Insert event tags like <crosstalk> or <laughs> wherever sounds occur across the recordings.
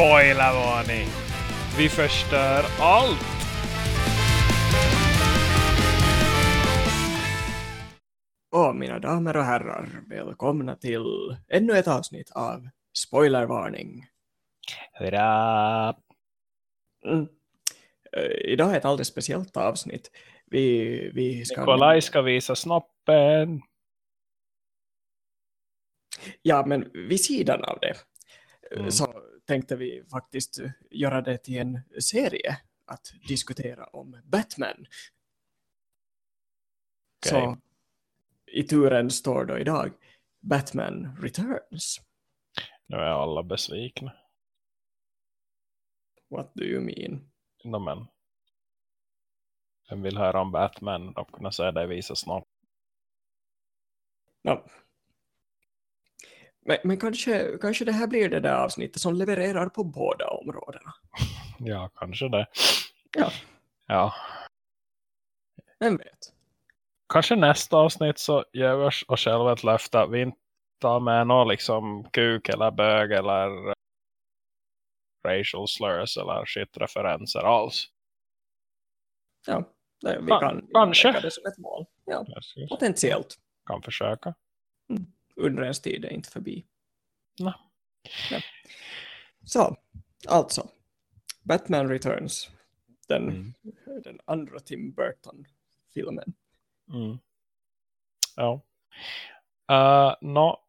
Spoilervarning! Vi förstör allt! Och mina damer och herrar, välkomna till ännu ett avsnitt av Spoilervarning. Hurra! Mm. Uh, idag är ett alldeles speciellt avsnitt. Vi, vi ska... Nikolaj ska visa snoppen. Ja, men vid sidan av det Mm. så tänkte vi faktiskt göra det till en serie att diskutera om Batman. Okej. Så i turen står då idag Batman Returns. Nu är alla besvikna. What do you mean? No, men. Vem vill höra om Batman? De kunde säga det visa snopp. No. Men, men kanske, kanske det här blir det där avsnittet som levererar på båda områdena. Ja, kanske det. Ja. Ja. Vem vet? Kanske nästa avsnitt så ger vi oss själva ett löfte att vi inte tar med någon liksom kuk eller bög eller eh, racial slurs eller shit-referenser alls. Ja, det, vi Ka- kan kanske. det som ett mål. Ja, potentiellt. kan försöka. Undrens tid är inte förbi. Nej. Ja. Så, alltså. Batman Returns. Den, Mm. den andra Tim Burton-filmen. Mm. Ja. Uh, nå,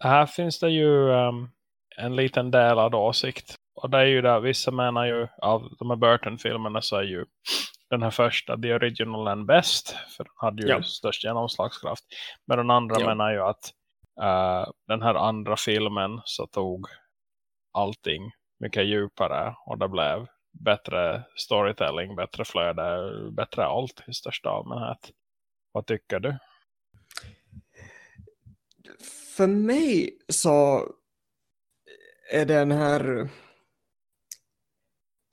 här finns det ju um, en liten delad åsikt. Och det är ju där, vissa menar ju av de här Burton-filmerna så är ju den här första, The Original and Best. För den hade ju Ja. störst genomslagskraft. Men den andra Ja. menar ju att uh, den här andra filmen så tog allting mycket djupare. Och det blev bättre storytelling, bättre flöde, bättre allt i största allmänhet. Vad tycker du? För mig så är den här...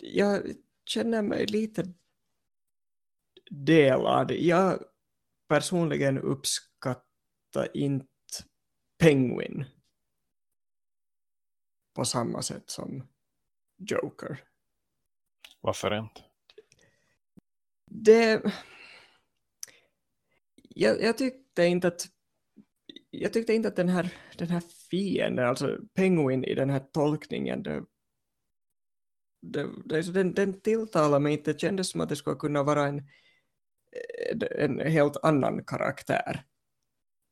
Jag känner mig lite delad. Jag personligen uppskattar inte Penguin på samma sätt som Joker. Varför inte? Det... Jag, jag tyckte inte att jag tyckte inte att den här, den här fienden, alltså Penguin i den här tolkningen, det, det, det, så den, den tilltalar mig inte. Det kändes som att det skulle kunna vara en, en helt annan karaktär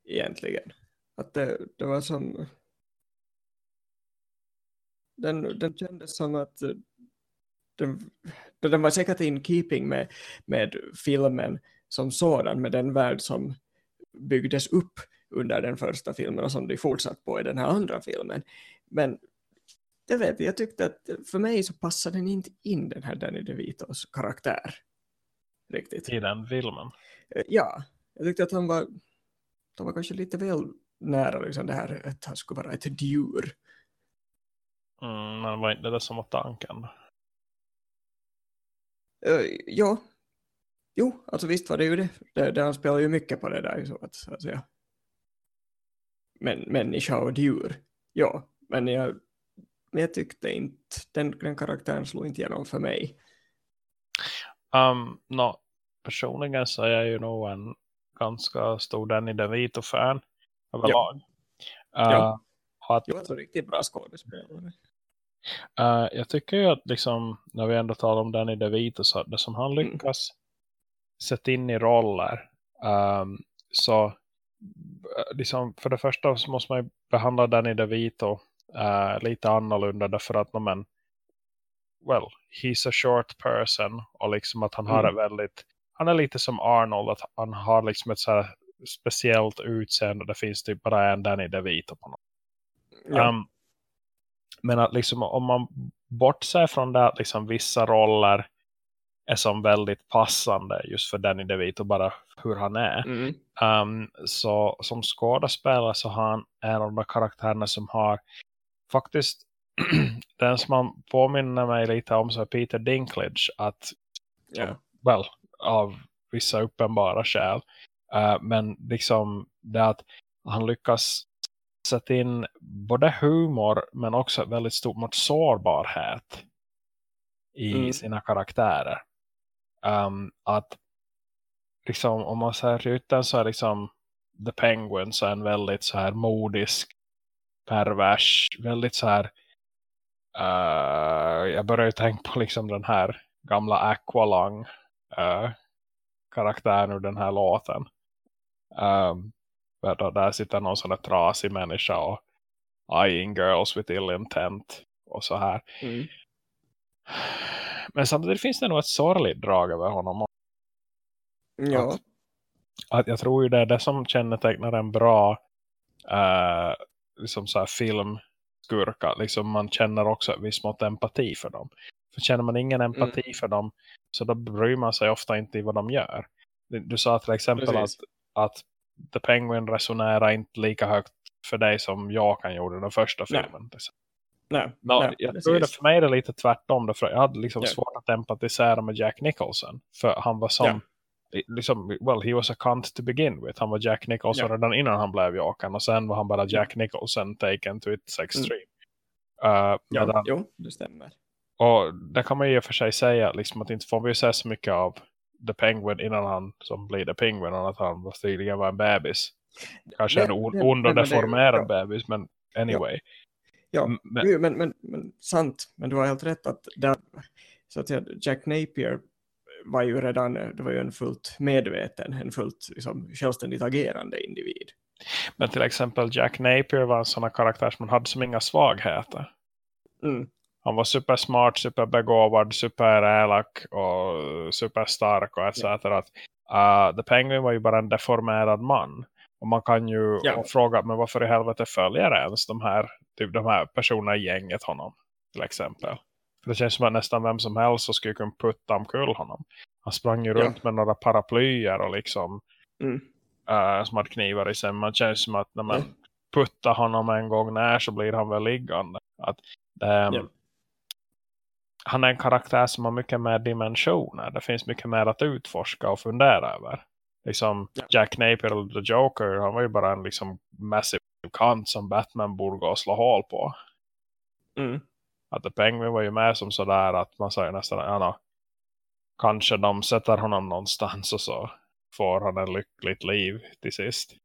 egentligen. Att det, det var som... Den, den kändes som att den, den var säkert in keeping med, med filmen som sådan, med den värld som byggdes upp under den första filmen och som de fortsatt på i den här andra filmen. Men jag vet, jag tyckte att för mig så passade den inte in den här Danny DeVitos karaktär. Riktigt. I den filmen. Ja, jag tyckte att han var, han var kanske lite väl nära liksom det här att han skulle vara ett djur. Mm, men var inte det som var tanken? Uh, ja, jo, alltså visst var det ju det. det, det han spelar ju mycket på det där. Så att, så att säga. Men, människa och djur. Ja, men jag, men jag tyckte inte, den, den karaktären slog inte igenom för mig. Um, no, personligen så är jag ju nog en ganska stor Danny DeVito-fan överlag. Ja. Uh, att, Jag var riktigt bra skådespelare. uh, jag tycker ju att liksom, när vi ändå talar om Danny DeVito så det som han Mm. lyckas sätta in i roller um, så uh, liksom, för det första så måste man ju behandla Danny DeVito uh, lite annorlunda därför att men, well, he's a short person och liksom att han har Mm. ett väldigt han är lite som Arnold att han har liksom ett så här speciellt utseende det finns typ bara en Danny DeVito på något. Ja, Um, men att liksom om man bortser från det att liksom vissa roller är som väldigt passande just för Danny DeVito bara hur han är. mm, Um, så som skådespelare så har han en av de karaktärerna som har faktiskt <clears throat> den som man påminner mig lite om så är Peter Dinklage att ja, well, av vissa uppenbara skäl. Uh, men liksom det att han lyckas satt in både humor men också väldigt stort mot sårbarhet i mm. sina karaktärer. Um, att liksom, om man säger rytten så är liksom The Penguin så är en väldigt så här modisk, pervers, väldigt så här uh, jag börjar ju tänka på liksom den här gamla Aqualung uh, karaktären ur den här låten. Um, där, där sitter någon sån här trasig människa och eyeing girls with ill intent och så här. Mm. Men samtidigt finns det nog ett sorgligt drag över honom. Ja. Att, att jag tror ju det är det som kännetecknar en bra uh, liksom så här filmskurka. Liksom man känner också viss mått empati för dem. För känner man ingen empati mm. för dem så då bryr man sig ofta inte i vad de gör. Du sa till exempel att, att The Penguin resonerar inte lika högt för dig som jag kan gjorde den första filmen. Nej. Nej, no, nej, jag tror det för mig är det lite tvärtom. För jag hade liksom yeah. svårt att empatisera med Jack Nicholson. För han var som... Yeah. Liksom, well, he was a cunt to begin with. Han var Jack Nicholson yeah. redan innan han blev Jokern. Och sen var han bara Jack Nicholson taken to its extreme. Mm. Uh, ja, medan, jo, det stämmer. Och det kan man ju för sig säga. Liksom, att inte får vi se så mycket av The Penguin innan han som blir The Penguin. Och att han tydligen var en bebis. Kanske det, en ond och deformerad ja. bebis. Men anyway. Ja. Ja, men, men, men, men, sant. Men du har helt rätt att, där, så att Jack Napier var ju redan det var ju en fullt medveten, en fullt liksom, självständigt agerande individ. Men till exempel Jack Napier var en sån karaktär som man hade som inga svagheter. Mm. Han var supersmart, superbegåvad, superelak och superstark och etc. Ja. Att, uh, The Penguin var ju bara en deformerad man. Och man kan ju ja. fråga, men varför i helvete följer ens de här, typ de här personerna i gänget honom? Till exempel. För det känns som att nästan vem som helst så skulle kunna putta omkull honom. Han sprang ju ja. runt med några paraplyer och liksom mm. uh, som hade knivar i sig. Man känns som att när man mm. puttar honom en gång när så blir han väl liggande. Att, um, ja. Han är en karaktär som har mycket mer dimensioner. Det finns mycket mer att utforska och fundera över liksom ja. Jack Napier eller The Joker, han var ju bara en liksom massiv kant som Batman borde gå och slå hål på. Mm. Att The Penguin var ju med som sådär att man säger nästan, ja, no, kanske de sätter honom någonstans och så får han en lyckligt liv till sist.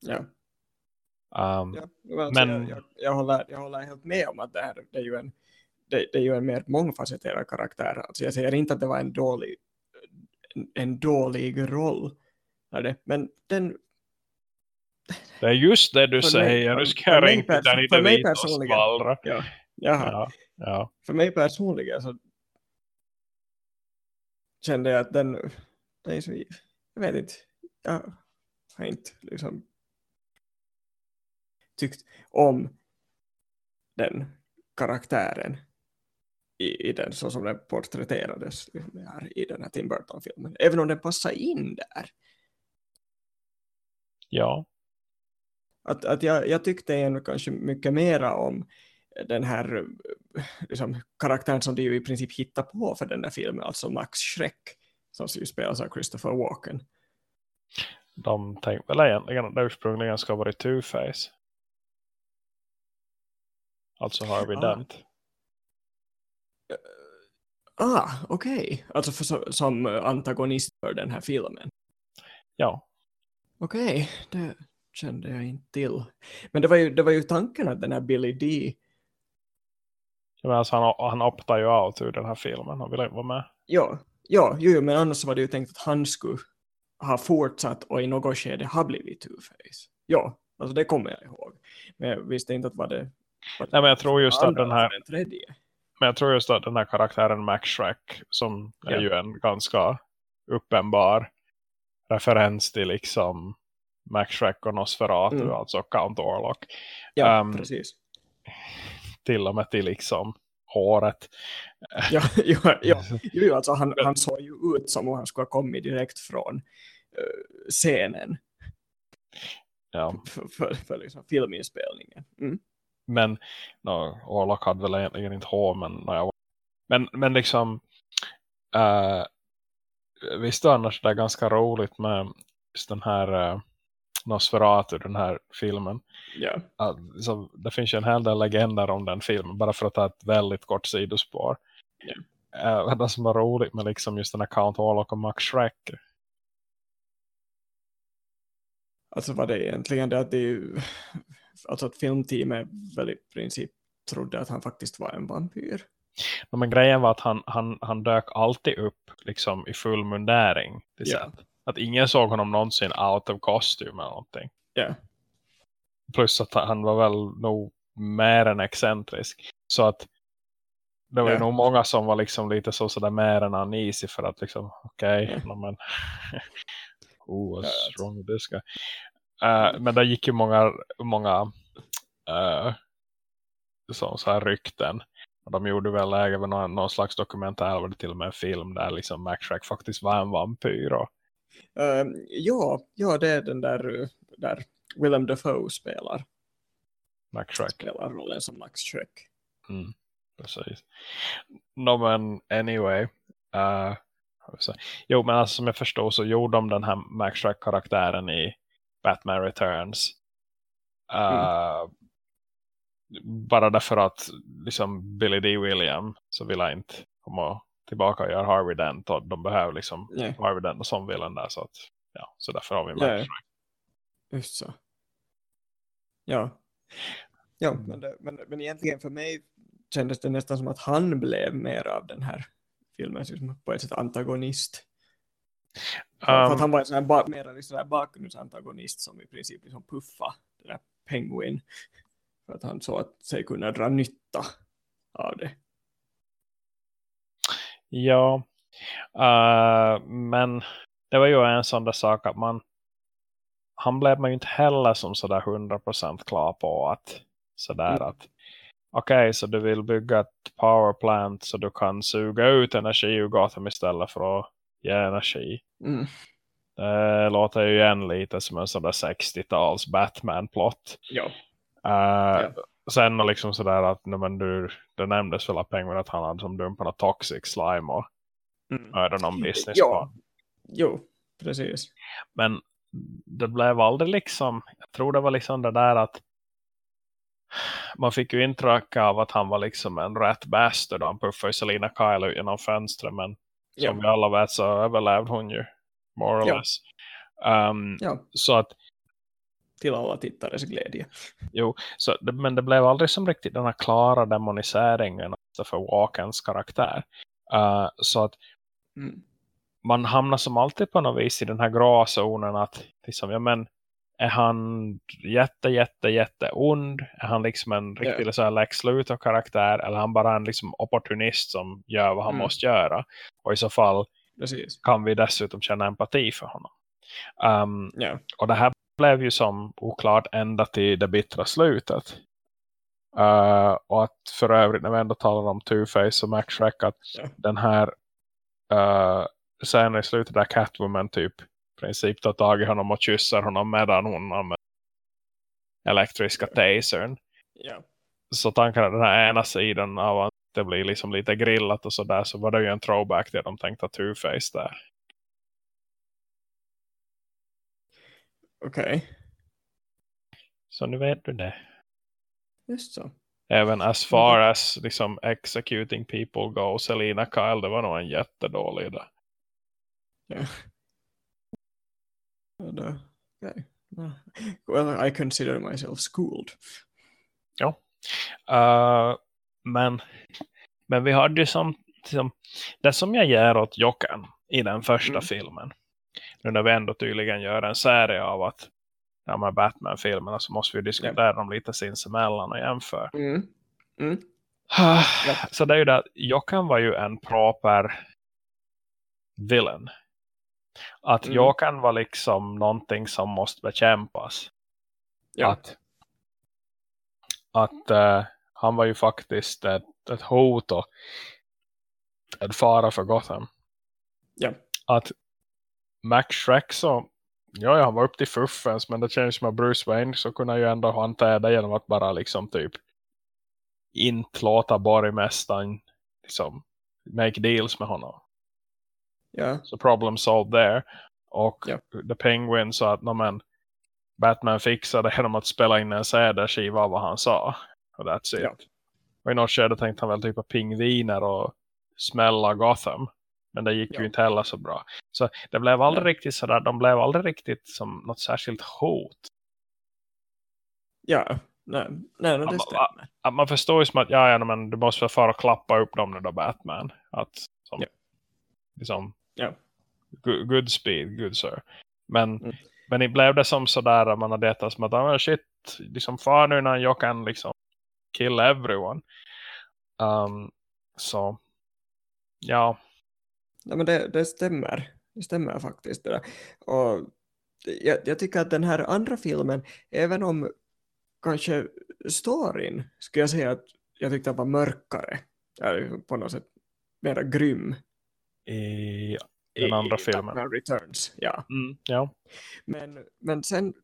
Ja. Um, ja alltså men jag, jag, jag, håller, jag håller helt med om att det, här, det, är ju en, det, det är ju en mer mångfacetterad karaktär. Alltså jag säger inte att det var en dålig en dålig roll. Men den... Det är just det du säger. Mig, du ska ringa där inte mig personligen. Ja, ja, ja. För mig personligen så kände jag att den, den är så, jag vet inte, jag har inte liksom tyckt om den karaktären i, i den så som den porträtterades i den här Tim Burton-filmen. Även om den passar in där. Ja. Att, att jag, jag tyckte ändå kanske mycket mera om den här liksom, karaktären som de ju i princip hittar på för den där filmen, alltså Max Schreck som spelas av Christopher Walken. De tänkte väl egentligen att det ursprungligen ska vara Two-Face. Alltså Harvey ah. Dent. Ah, okej. Okay. Alltså för, som antagonist för den här filmen. Ja. Okej, okay. det kände jag inte till. Men det var ju, det var ju tanken att den här Billy D. Ja, men alltså han, han optar ju out ur den här filmen. Han ville vara med. Ja, ja jo, men annars var det ju tänkt att han skulle ha fortsatt och i något skede ha blivit Two-Face. Ja, alltså det kommer jag ihåg. Men jag visste inte att vad det var. Nej, men jag tror just att den här... Den tredje. Men jag tror just att den här karaktären Max Shrek som är ju en ganska uppenbar referens till liksom Max Shrek och Nosferatu, mm. alltså Count Orlok. Ja, um, precis. Till och med till liksom håret. <laughs> Ja, ja, ja. <laughs> Jo, alltså han, han såg ju ut som om han skulle ha kommit direkt från uh, scenen. Ja. För, för, för liksom filminspelningen. Mm. Men no, Orlok hade väl egentligen inte hår. Men, no, men, men liksom uh, visst annars det är ganska roligt med just den här uh, Nosferatu, den här filmen. Ja. Att, så det finns ju en hel del legender om den filmen, bara för att ta ett väldigt kort sidospår. Ja. Uh, det som var roligt med liksom just den här Count Warlock och Max Shrek. Alltså var det egentligen det att det är ju, alltså att filmteamet väl i princip trodde att han faktiskt var en vampyr. No, men grejen var att han, han, han dök alltid upp liksom i full mundäring. Ja. Att ingen såg honom någonsin out of costume eller någonting. Ja. Plus att han var väl nog mer än excentrisk. Så att det var Ja. nog många som var liksom lite så sådär mer än uneasy för att liksom, okej, Ja. <laughs> no, men <laughs> what's Ja, wrong with this guy? Eh, men det gick ju många, många uh, så, så här rykten. Och de gjorde väl även någon, någon slags dokumentär, eller till och med en film där liksom Max Shrek faktiskt var en vampyr. Och, Ehm, ja, ja, det är den där, eh, där Willem Dafoe spelar, Max Shrek. spelar rollen som Max Shrek. Mm, precis. No, men anyway. Uh, jo, men alltså, som jag förstår så gjorde de den här Max Shrek-karaktären i Batman Returns. Uh, Bara därför att liksom Billy D. William så vill jag inte komma tillbaka och göra Harvey Dent. Och de behöver liksom Ja. Harvey Dent som vill där. Så, att, ja, så därför har vi ja. Shrek. Just så. Ja. Ja, men, det, men, men egentligen för mig kändes det nästan som att han blev mer av den här filmen, liksom på ett sätt antagonist. För att han var en sån här, ba, mer sån här bakgrundsantagonist som i princip liksom puffa den där penguin. För att han såg att sig kunna dra nytta av det. Ja, eh, men det var ju en sån där sak att man han blev man ju inte heller som sådär 100% klar på att sådär Mm. att okej så du vill bygga ett powerplant så du kan suga ut energi ur Gotham istället för att ge energi. Mm. Det låter ju igen lite som en sådär 60-tals Batman-plott. Ja. Uh, Sen och liksom sådär att men du, det nämndes väl av Penguin att han hade som dumparna toxic slime och Mm. någon business Ja. Jo, precis. Men det blev aldrig liksom, jag tror det var liksom det där att man fick ju intryck av att han var liksom en rätt bastard och han puffade Selina Kyle ut genom fönstret men Ja. som vi alla vet så överlevde hon ju more or Ja. less. Um, ja, Så att till alla tittares glädje. Jo, så, men det blev aldrig som riktigt den här klara demoniseringen för Walkens karaktär. Uh, så att Mm. man hamnar som alltid på något vis i den här gråzonen att liksom, ja men är han jätte, jätte, jätte ond? Är han liksom en riktig Ja. så här Lex Luthor karaktär? Eller är han bara en liksom opportunist som gör vad han Mm. måste göra? Och i så fall Precis. kan vi dessutom känna empati för honom. Um, Ja. och det här blev ju som oklart ända till det bittra slutet. Uh, och att för övrigt när vi ändå talar om Two-Face och Max Shrek att Ja. den här uh, scenen i slutet där Catwoman typ princip tar tag i honom och kysser honom medan hon använder elektriska tasern. Ja. Så tanken är den här ena sidan av att det blir liksom lite grillat och sådär så var det ju en throwback till de tänkte Two-Face där. Okej. Så nu vet du det. Just så. Även as far as liksom executing people go. Selina Kyle, det var nog en jättedålig idé. Ja. Ja, då- okej. Ja. Well, I consider myself schooled. Uh, men, men vi hade ju som, som det som jag ger åt Jokern i den första Mm. filmen. Nu när vi ändå tydligen gör en serie av att de här Batman-filmerna så måste vi diskutera dem lite sinsemellan och jämföra. Mm. Mm. Så det är ju det att Jokern var ju en proper villain. Att Mm. Jokern var liksom någonting som måste bekämpas. Ja. Att, att eh, han var ju faktiskt ett, ett hot och en fara för Gotham. Ja. Att Max Shrek så ja, han var upp till fuffens men det känns som att Bruce Wayne så kunde ju ändå hantera det genom att bara liksom typ inte låta borgmästaren liksom make deals med honom. Ja. Så problem solved there. Och Ja. The Penguin sa att "Nå, men, Batman fixade genom att spela in en CD-skiva av vad han sa. Och that's it. Ja. Och i något skede tänkte han väl typ på pingviner och smälla Gotham. Men det gick Ja. ju inte heller så bra. Så det blev aldrig riktigt sådär. De blev aldrig riktigt som något särskilt hot. Ja, nej, nej, det stämmer. Att man förstår ju som att ja, ja, men du måste väl fara och klappa upp dem nu då Batman. Att som, liksom, Ja. good, good speed, good sir. Men, Mm. men det blev det som sådär att man hade ätit som att ah, shit, liksom far nu när jag kan liksom kill everyone. Um, så ja, Nej, men det, det stämmer. Det stämmer faktiskt. Det där. Och jag, jag tycker att den här andra filmen, även om kanske storyn, skulle jag säga att jag tyckte att var mörkare. Eller på något sätt mera grym. I den andra filmen. Batman Returns, ja. Mm, ja. Men, men sen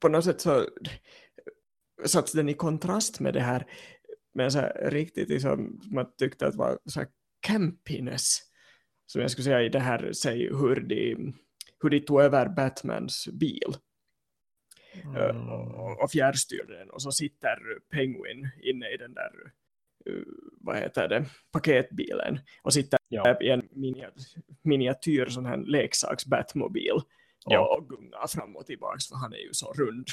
på något sätt så satt den i kontrast med det här med så här riktigt liksom, man tyckte att var så här campiness som jag skulle säga i det här säg hur de, hur de tog över Batmans bil eh, Mm. och, och fjärrstyrde den och så sitter Penguin inne i den där eh, vad heter det, paketbilen och sitter Ja. i en miniatyr, sån här leksaks Batmobil Ja. och, och gungar fram och tillbaka för han är ju så rund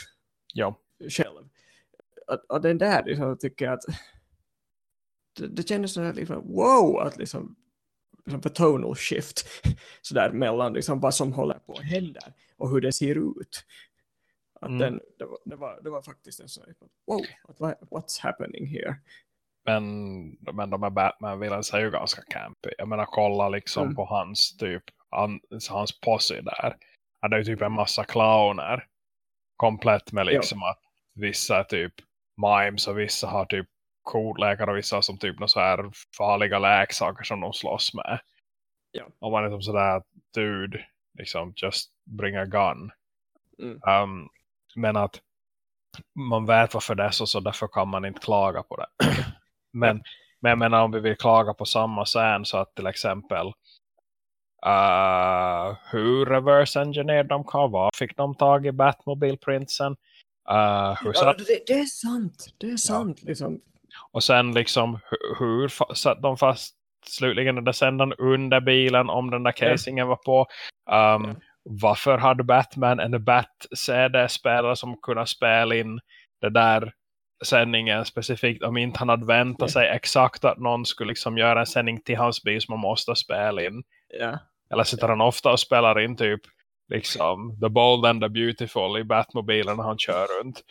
ja. själv. Och, och den där liksom, tycker jag att det, det kändes så här liksom, wow, att liksom, liksom för tonal shift <laughs> sådär mellan liksom vad som håller på att hända och hur det ser ut. Att Mm. den, det, var, det, var, det var faktiskt en sån här, wow, what- what's happening here? Men, men de här Batman-villains är ju ganska campy. Jag menar, kolla liksom Mm. på hans typ, han, hans posse där. Han är ju typ en massa clowner. Komplett med liksom att vissa är typ mimes och vissa har typ kodläkare och vissa har som typ några så här farliga läksaker som de slåss med. Ja. Och man är som sådär, dude, liksom just bring a gun. Mm. Um, men att man vet varför det är så, så därför kan man inte klaga på det. <clears throat> men, men jag menar om vi vill klaga på samma scen så att till exempel uh, hur reverse engineer de kan vara. Fick de tag i Batmobile-prinsen? Uh, hur Ja, det, det är sant, det är sant. Liksom. och sen liksom hur, hur satt de fast slutligen den där sändaren under bilen om den där Ja. casingen var på. Um, Ja. Varför hade Batman en Bat-CD-spelare som kunde spela in det där sändningen specifikt om inte han hade väntat sig exakt att någon skulle liksom göra en sändning till hans bil som man måste spela in. Ja. Eller sitter han ofta och spelar in typ liksom The Bold and the Beautiful i Batmobilen när han kör runt.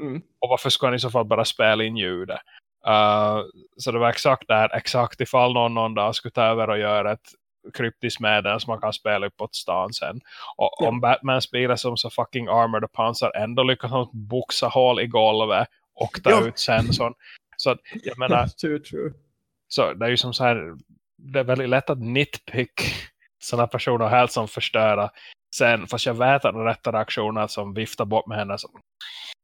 Mm. Och varför ska han i så fall bara spela in ljudet? Uh, så det var exakt där, exakt ifall någon någon dag skulle ta över och göra ett kryptiskt medel som man kan spela upp på stan sen. Och Ja. om Batman spelar som så fucking armored och pansar ändå lyckas han boxa hål i golvet och ta Ja. ut sensorn. Så att, jag menar, <laughs> True, true. så det är ju som så här, det är väldigt lätt att nitpick sådana personer helt som förstöra sen, fast jag vet att den rätta reaktionen som viftar bort med henne som,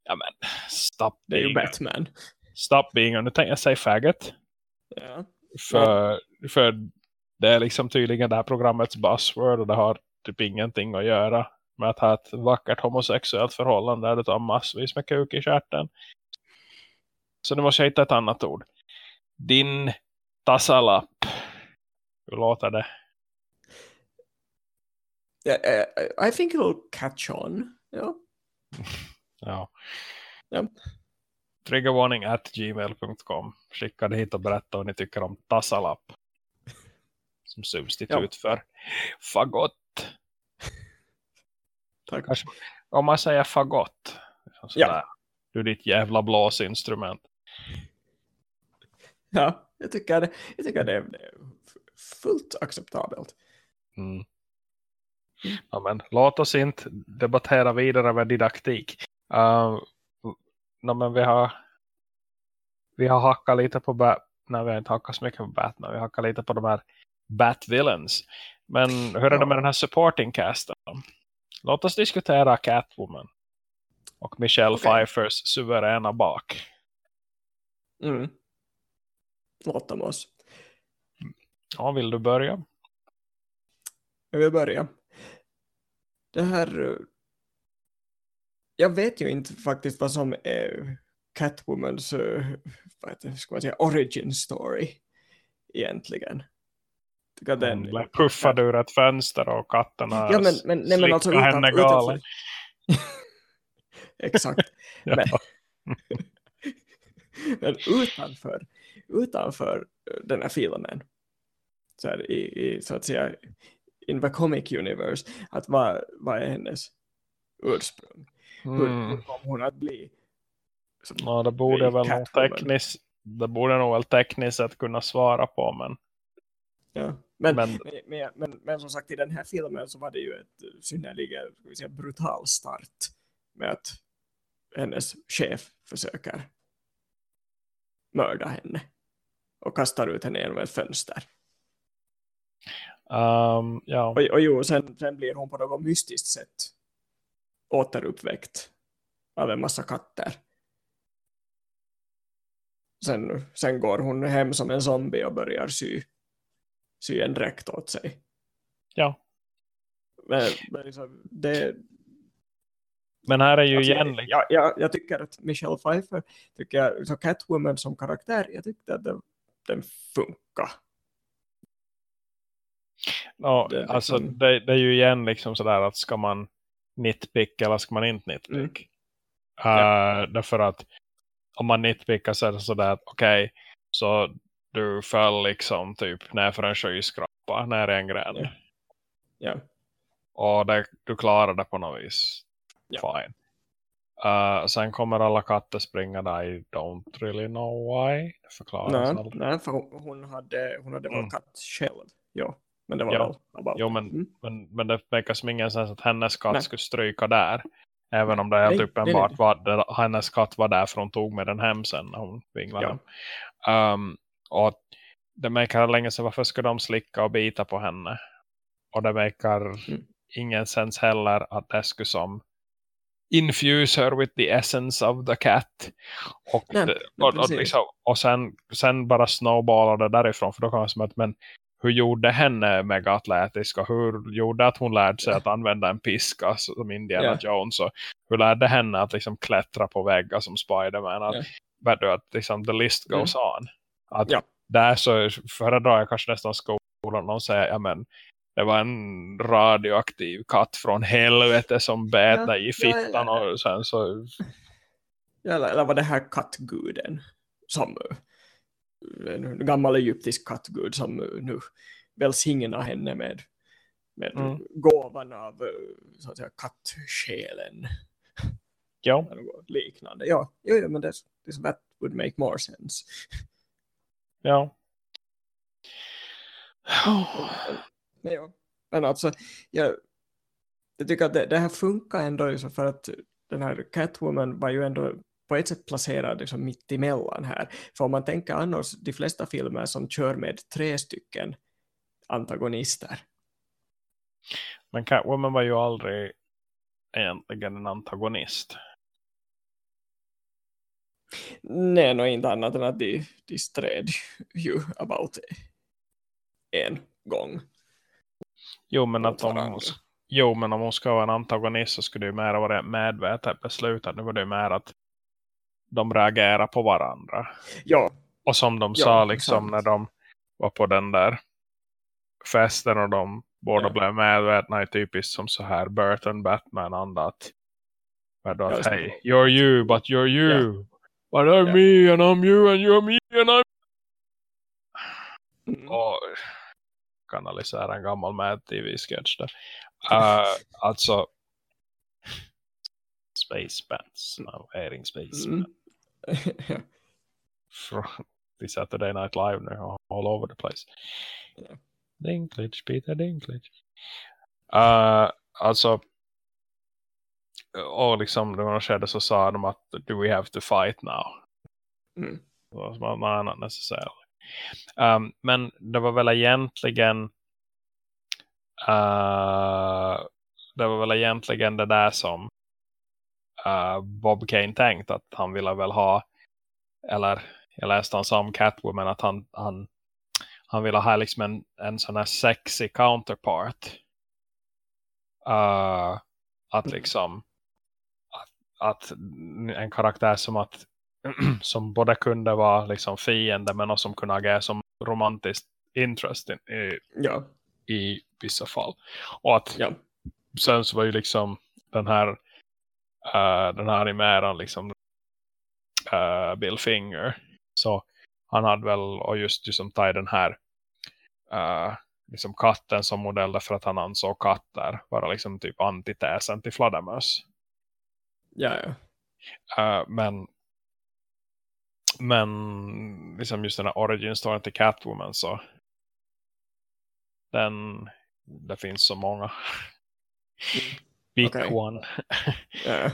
ja men, stop Det är ju Batman. stop being, och nu tänkte jag säga faggot, Ja. för, för det är liksom tydligen det här programmets buzzword och det har typ ingenting att göra med att ha ett vackert homosexuellt förhållande där du tar massvis med kuk i stjärten. Så nu måste jag hitta ett annat ord. Din tassalapp. Hur låter det? Yeah, I, I think it'll catch on. Ja. <laughs> Ja. Ja. Triggervarning at gmail.com. Skicka det hit och berätta vad ni tycker om tassalapp. Som substitut för fagott. Tack. Om man säger fagott. sådär, Du ditt jävla blåsinstrument. Ja, jag tycker det, jag tycker det, är, fullt acceptabelt. Mm. Ja, men, låt oss inte debattera vidare med didaktik. Uh, no, men vi har vi har hackat lite på Bat nej, vi har inte hackat så mycket på Batman. Vi har hackat lite på de här Bat-villains. Men hur är det med den här supporting casten? Låt oss diskutera Catwoman. Och Michelle Okej. Pfeiffers suveräna bak. Mm. Låt om oss. Ja, vill du börja? Jag vill börja. Det här, eh, jag vet ju inte faktiskt vad som är Catwomans uh, vad heter, ska man säga, origin story egentligen. Den, Hon blev puffad ur ett fönster och katterna ja, men, men, nej, men alltså, utan, henne galen. <laughs> Exakt. <laughs> men, <laughs> men utanför, utanför den här filmen så här, i, i, så att säga in the comic universe att vad, vad är hennes ursprung? Mm. Hur, hur kommer hon att bli? ja, det borde väl nog tekniskt det borde nog väl tekniskt att kunna svara på men Ja. Men, men, men, men, men, som sagt i den här filmen så var det ju ett synnerligen säga, brutal start med att hennes chef försöker mörda henne och kastar ut henne genom ett fönster. Um, ja. och, och jo, sen, sen blir hon på något mystiskt sätt återuppväckt av en massa katter. Sen, sen går hon hem som en zombie och börjar sy, sy en dräkt åt sig. Ja. Men, men liksom, det, men här är ju alltså, igen... Jag, jag, jag, tycker att Michelle Pfeiffer, tycker jag, så Catwoman som karaktär, jag tyckte att den, den funkar. Ja, det, alltså liksom... det, det, är ju igen liksom sådär att ska man nitpick eller ska man inte nitpick? Mm. Uh, ja. Därför att om man nitpickar så är det sådär att okej, okay, så du föll liksom typ för en skyskrapa, ner i en gränd. Ja. ja. Och det, du klarar det på något vis. Ja. Fine. Uh, sen kommer alla katter springa där. I don't really know why. Det förklaras nej, nej, för hon hade, hon hade mm. varit katt själv. Ja. Men det var ja. väl about Jo, men, mm. men, men det verkar som ingen sens att hennes katt nej. skulle stryka där. Även om det är helt nej, uppenbart var hennes katt var där för hon tog med den hem sen när hon vinglade ja. Um, och det märker länge sig varför ska de slicka och bita på henne. Och det verkar mm. ingen sens heller att det skulle som infuse her with the essence of the cat. Och, nej, det, och, och, liksom, och sen, sen bara snowballade därifrån för då kan man som att men hur gjorde henne megaatletisk och hur gjorde att hon lärde sig att använda en piska som Indiana yeah. Jones och hur lärde henne att liksom klättra på väggar som Spiderman att, yeah. att liksom, the list goes mm. on att yeah. där så föredrar jag kanske nästan skolan och säger ja men det var en radioaktiv katt från helvete som bet ja, i fittan ja, ja. och sen så ja, eller var det här kattguden som en gammal egyptisk kattgud som nu välsignar henne med, med mm. gåvan av så att säga, kattsjälen. Ja. Liknande. Ja, jo, jo, men det, det, that would make more sense. Ja. Men, ja. men alltså, jag, jag tycker att det, det här funkar ändå för att den här Catwoman var ju ändå på ett sätt placerad liksom mitt emellan här. För om man tänker annars de flesta filmer som kör med tre stycken antagonister. Men Catwoman var ju aldrig egentligen en antagonist. Nej, no, inte annat än att de, de stred ju about en gång. Jo, men att de, jo, men om hon ska vara en antagonist så skulle det ju mer vara medvetet beslutat. Nu var det ju mer att de reagerar på varandra. Ja. Och som de ja, sa liksom sant. när de var på den där festen och de båda ja. blev medvetna i typiskt som så här Burton Batman anda att, att hej, you're you but you're you yeah. but I'm me and I'm you and you're me and I'm mm. och kanalisera en gammal Mad TV-sketch där. Uh, alltså Space Bands, no, airing Space mm. From the Saturday Night Live nu all over the place. Yeah. Dinklage, Peter Dinklage. Uh, alltså och liksom när man skedde så sa de att do we have to fight now? Mm. Så man, nej, not necessarily. Um, men det var väl egentligen uh, det var väl egentligen det där som uh, Bob Kane tänkt att han ville väl ha eller jag läste han som Catwoman att han, han, han ville ha liksom en, en sån här sexy counterpart uh, att mm. liksom att, att en karaktär som att <clears throat> som både kunde vara liksom fiende men också som kunde agera som romantiskt interest i, i, Ja, i vissa fall. Och att ja. sen så var ju liksom den här uh, den här animeraren liksom uh, Bill Finger så han hade väl och just liksom tagit den här uh, liksom katten som modell därför att han ansåg katter vara liksom typ antitesen till fladdermöss. Ja, ja. Uh, men men liksom just den här origin storyn till Catwoman så den det finns så många. <laughs> Big Okej. one. <laughs> Uh,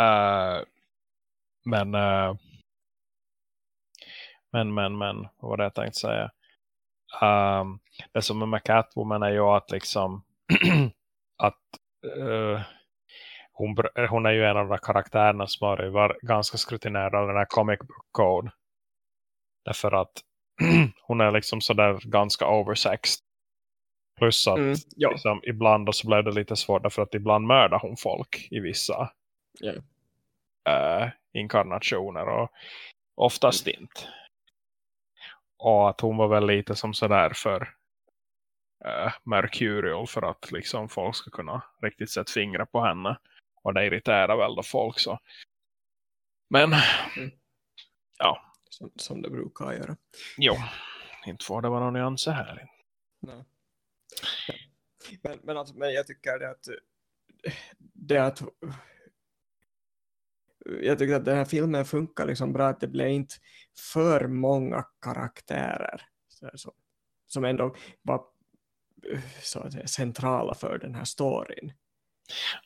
<laughs> uh, men uh, men men men vad var det jag tänkte säga? Um, det som är med Catwoman är ju att liksom <clears throat> att hon, br- hon är ju en av de karaktärerna som har varit ganska skrutinerad av den här comic book code. Därför att <clears throat> hon är liksom sådär ganska oversexed. Plus att Mm, ja. liksom, ibland så blev det lite svårt därför att ibland mördar hon folk i vissa Ja. eh, inkarnationer och oftast inte. Och att hon var väl lite som sådär för eh, Mercurial för att liksom folk ska kunna riktigt sätta fingrar på henne. Och det irriterar väl då folk så. Men Som, som det brukar göra. jo, inte får det vara någon nyanser här. Nej. Men, men, alltså, men jag tycker det att det att jag tycker att den här filmen funkar liksom bra att det blev inte för många karaktärer så här, som, ändå var så att säga, centrala för den här storyn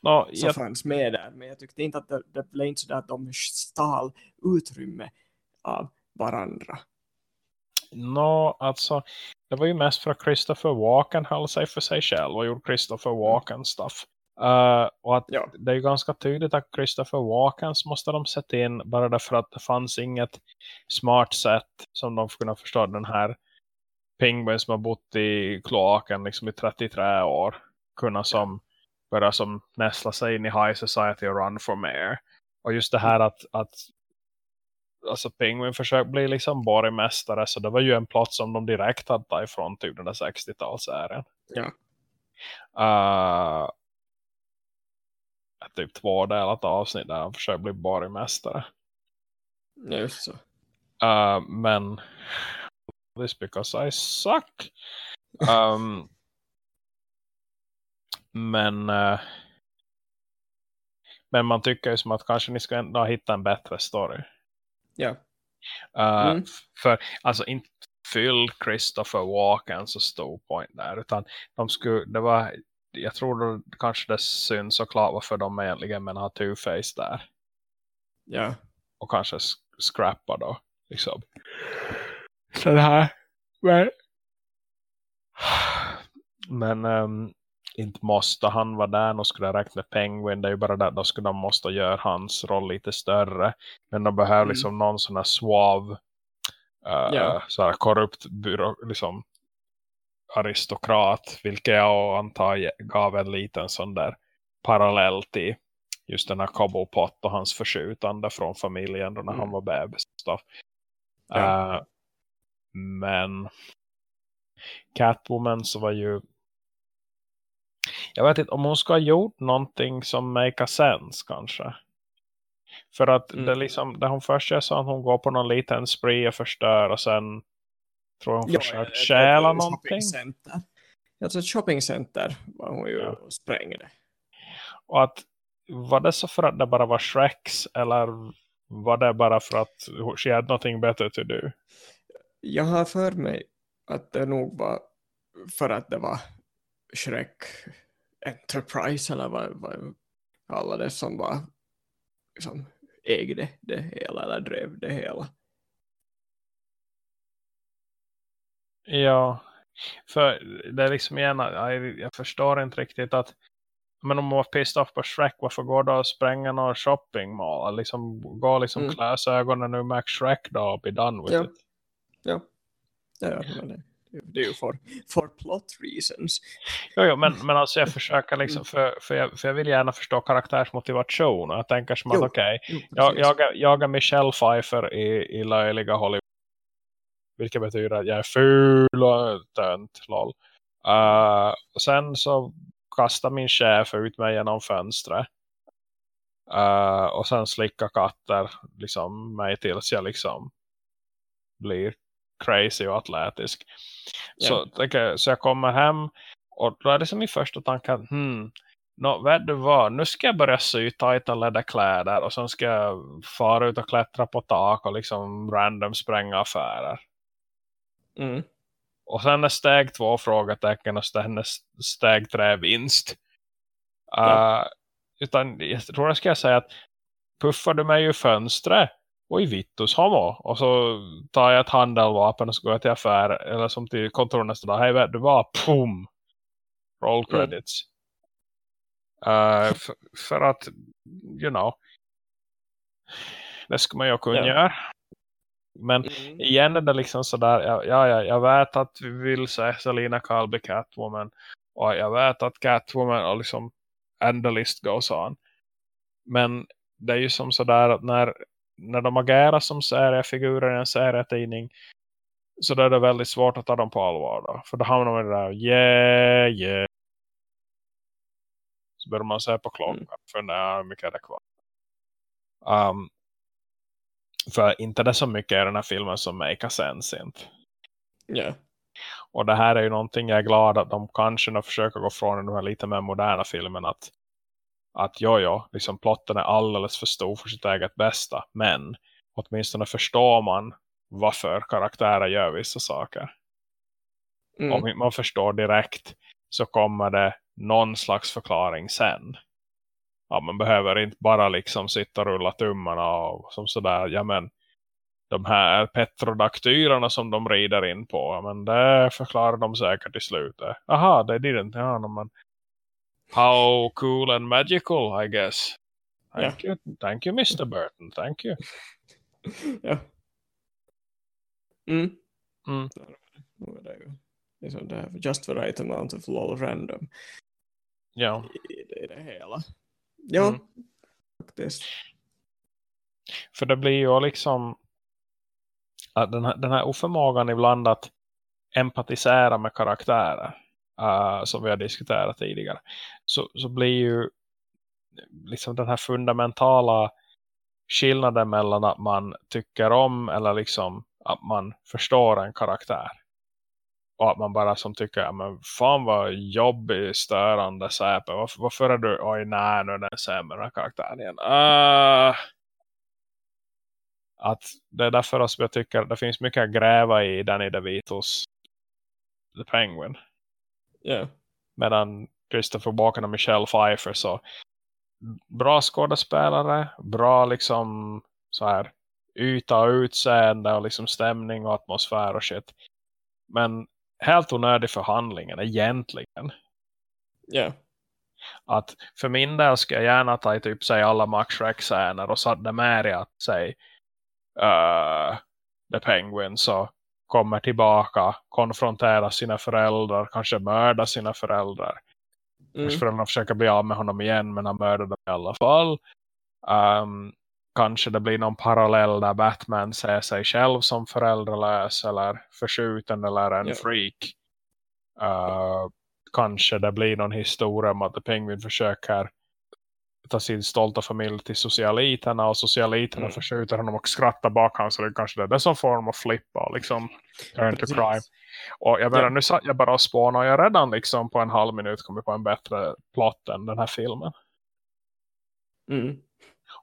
Nå, som jag, fanns med där. Men jag tyckte inte att det, det blev inte så att de stal utrymme av varandra. nå, alltså, det var ju mest för att Christopher Walken höll sig för sig själv och gjorde Christopher Walken stuff. Uh, och att Ja. det är ju ganska tydligt att Christopher Walkens måste de sätta in bara därför att det fanns inget smart sätt som de kunna förstå den här pingvin som har bott i kloaken liksom i 33 år kunna som börja som näsla sig in i high society och run for mayor. Och just det här att, att alltså Penguin försökte bli liksom borgmästare så det var ju en plott som de direkt hade tagit ifrån typ den där 60-talsserien. Ja. Uh, typ två delat avsnitt där han försöker bli borgmästare. Ja, Just så. Uh, men this because I suck. Um, men uh, men man tycker ju som att kanske ni ska ändå hitta en bättre story. Ja. Uh, Mm. För alltså inte fyll Christopher Walken så stor point där utan de skulle, det var jag tror då, kanske det syns såklart varför de egentligen men har Two-Face där Ja. och kanske sk- scrappa då liksom. Så det här men, men ehm, inte måste han vara där och skulle räkna med Penguin det är ju bara där då skulle de måste göra hans roll lite större men de behöver Mm. liksom någon sån här suave uh, Ja. så här korrupt byrå, liksom aristokrat vilket jag antar gav en liten sån där parallell till just den här Cobblepot och hans förskjutande från familjen då när Mm. han var bebis. Ja. Eh, men Catwoman så var ju jag vet inte om hon ska ha gjort någonting som make a sense kanske. För att Mm. det liksom, där hon först gör så att hon går på någon liten spree och förstör och sen tror jag hon försöker stjäla någonting. shoppingcenter. Alltså ett shoppingcenter var hon ju Ja. och sprängde. Och att var det så för att det bara var Shreks eller var det bara för att she had nothing better to do? Jag har för mig att det nog var för att det var Shrek Enterprise eller vad, vad alla det som var som ägde det hela eller drev det hela. Ja, för det är liksom igen, jag, jag förstår inte riktigt att men om man var pissed off på Shrek, varför går då och spränga någon shopping mall? Liksom, gå liksom Mm. mm. ögonen ur Max Shrek då och be done with Ja. it. Ja, ja, ja det, det är ju för, för plot reasons. Jo, jo men, men alltså jag försöker liksom, för, för, jag, för jag vill gärna förstå karaktärsmotivation. Och jag tänker som att okej, okay, jag, jag, jag är Michelle Pfeiffer i, i löjliga Hollywood. Vilket betyder att jag är ful och tönt, lol. Uh, och sen så kastar min chef ut mig genom fönstret. Uh, och sen slickar katter liksom mig tills jag liksom blir crazy och atletisk. Yeah. Så, okay, så jag kommer hem och då är det som min första tanke att hmm, no, vet du vad, nu ska jag börja sy tajta läderkläder och sen ska jag fara ut och klättra på tak och liksom random spränga affärer. Mm. Och sen är steg två frågetecken och sen är steg tre vinst. Ja. Uh, utan jag tror jag ska säga att puffar du mig ur fönstret och i vittus homo. Och så tar jag ett handelvapen och så går jag till affär eller som till kontor nästa dag. Hej vet du vad? Pum! Roll mm. credits. Mm. Uh, för, för, att, you know. Det ska man ju kunna yeah. göra. Men mm. igen är det liksom sådär. Ja, ja, jag vet att vi vill se Selina Kalby Catwoman. Och jag vet att Catwoman och liksom and the list goes on. Men det är ju som sådär att när när de agerar som seriefigurer i en serietidning så då är det väldigt svårt att ta dem på allvar då. För då hamnar man där, yeah, yeah. Så börjar man se på klockan. Mm. För när mycket är det kvar. Um, för inte det så mycket i den här filmen som make sense inte. Yeah. Och det här är ju någonting jag är glad att de kanske försöker gå från de här lite mer moderna filmen att att jo, jo, liksom plotten är alldeles för stor för sitt eget bästa. Men åtminstone förstår man varför karaktärer gör vissa saker. Mm. Om man förstår direkt så kommer det någon slags förklaring sen. Ja, man behöver inte bara liksom sitta och rulla tummarna och som sådär, ja men de här petrodaktylerna som de rider in på, ja, men det förklarar de säkert i slutet. Aha, det didn't, ja, men How cool and magical, I guess. Thank yeah. you, thank you, Mr. Burton. Thank you. <laughs> ja. Mm. Mm. Liksom det är just the right amount of lol random. Ja. I det, i det hela. Ja, mm. faktiskt. För det blir ju liksom att den, här, den här oförmågan ibland att empatisera med karaktärer uh, som vi har diskuterat tidigare så, så blir ju liksom den här fundamentala skillnaden mellan att man tycker om eller liksom att man förstår en karaktär och att man bara som tycker ja, men fan vad jobbig, störande säpe. Varför, varför är du, oj nej nu är den sämre karaktären igen. Uh, att det är därför som jag tycker att det finns mycket att gräva i Danny DeVitos The Penguin. Yeah. Medan Christopher Walken och Michelle Pfeiffer så bra skådespelare, bra liksom så här yta och utseende och liksom stämning och atmosfär och shit. Men helt onödig för handlingen egentligen. Ja. Yeah. Att för min del ska jag gärna ta i typ sig alla Max Shrek-scener och satt det med i att säga uh, The Penguin så kommer tillbaka, konfronterar sina föräldrar, kanske mördar sina föräldrar. Mm. Kanske föräldrarna försöker bli av med honom igen men han mördar dem i alla fall. Um, kanske det blir någon parallell där Batman ser sig själv som föräldralös eller förskjuten eller en yeah. freak. Uh, kanske det blir någon historia om att The Penguin försöker ta sin stolta familj till socialiterna och socialiterna mm. förskjuter honom och skrattar bak honom så det är kanske det är som form av flippa och liksom turn to crime. Och jag, menar, ja. nu satt jag bara och spåna och jag redan liksom på en halv minut kommer på en bättre plott än den här filmen. Mm.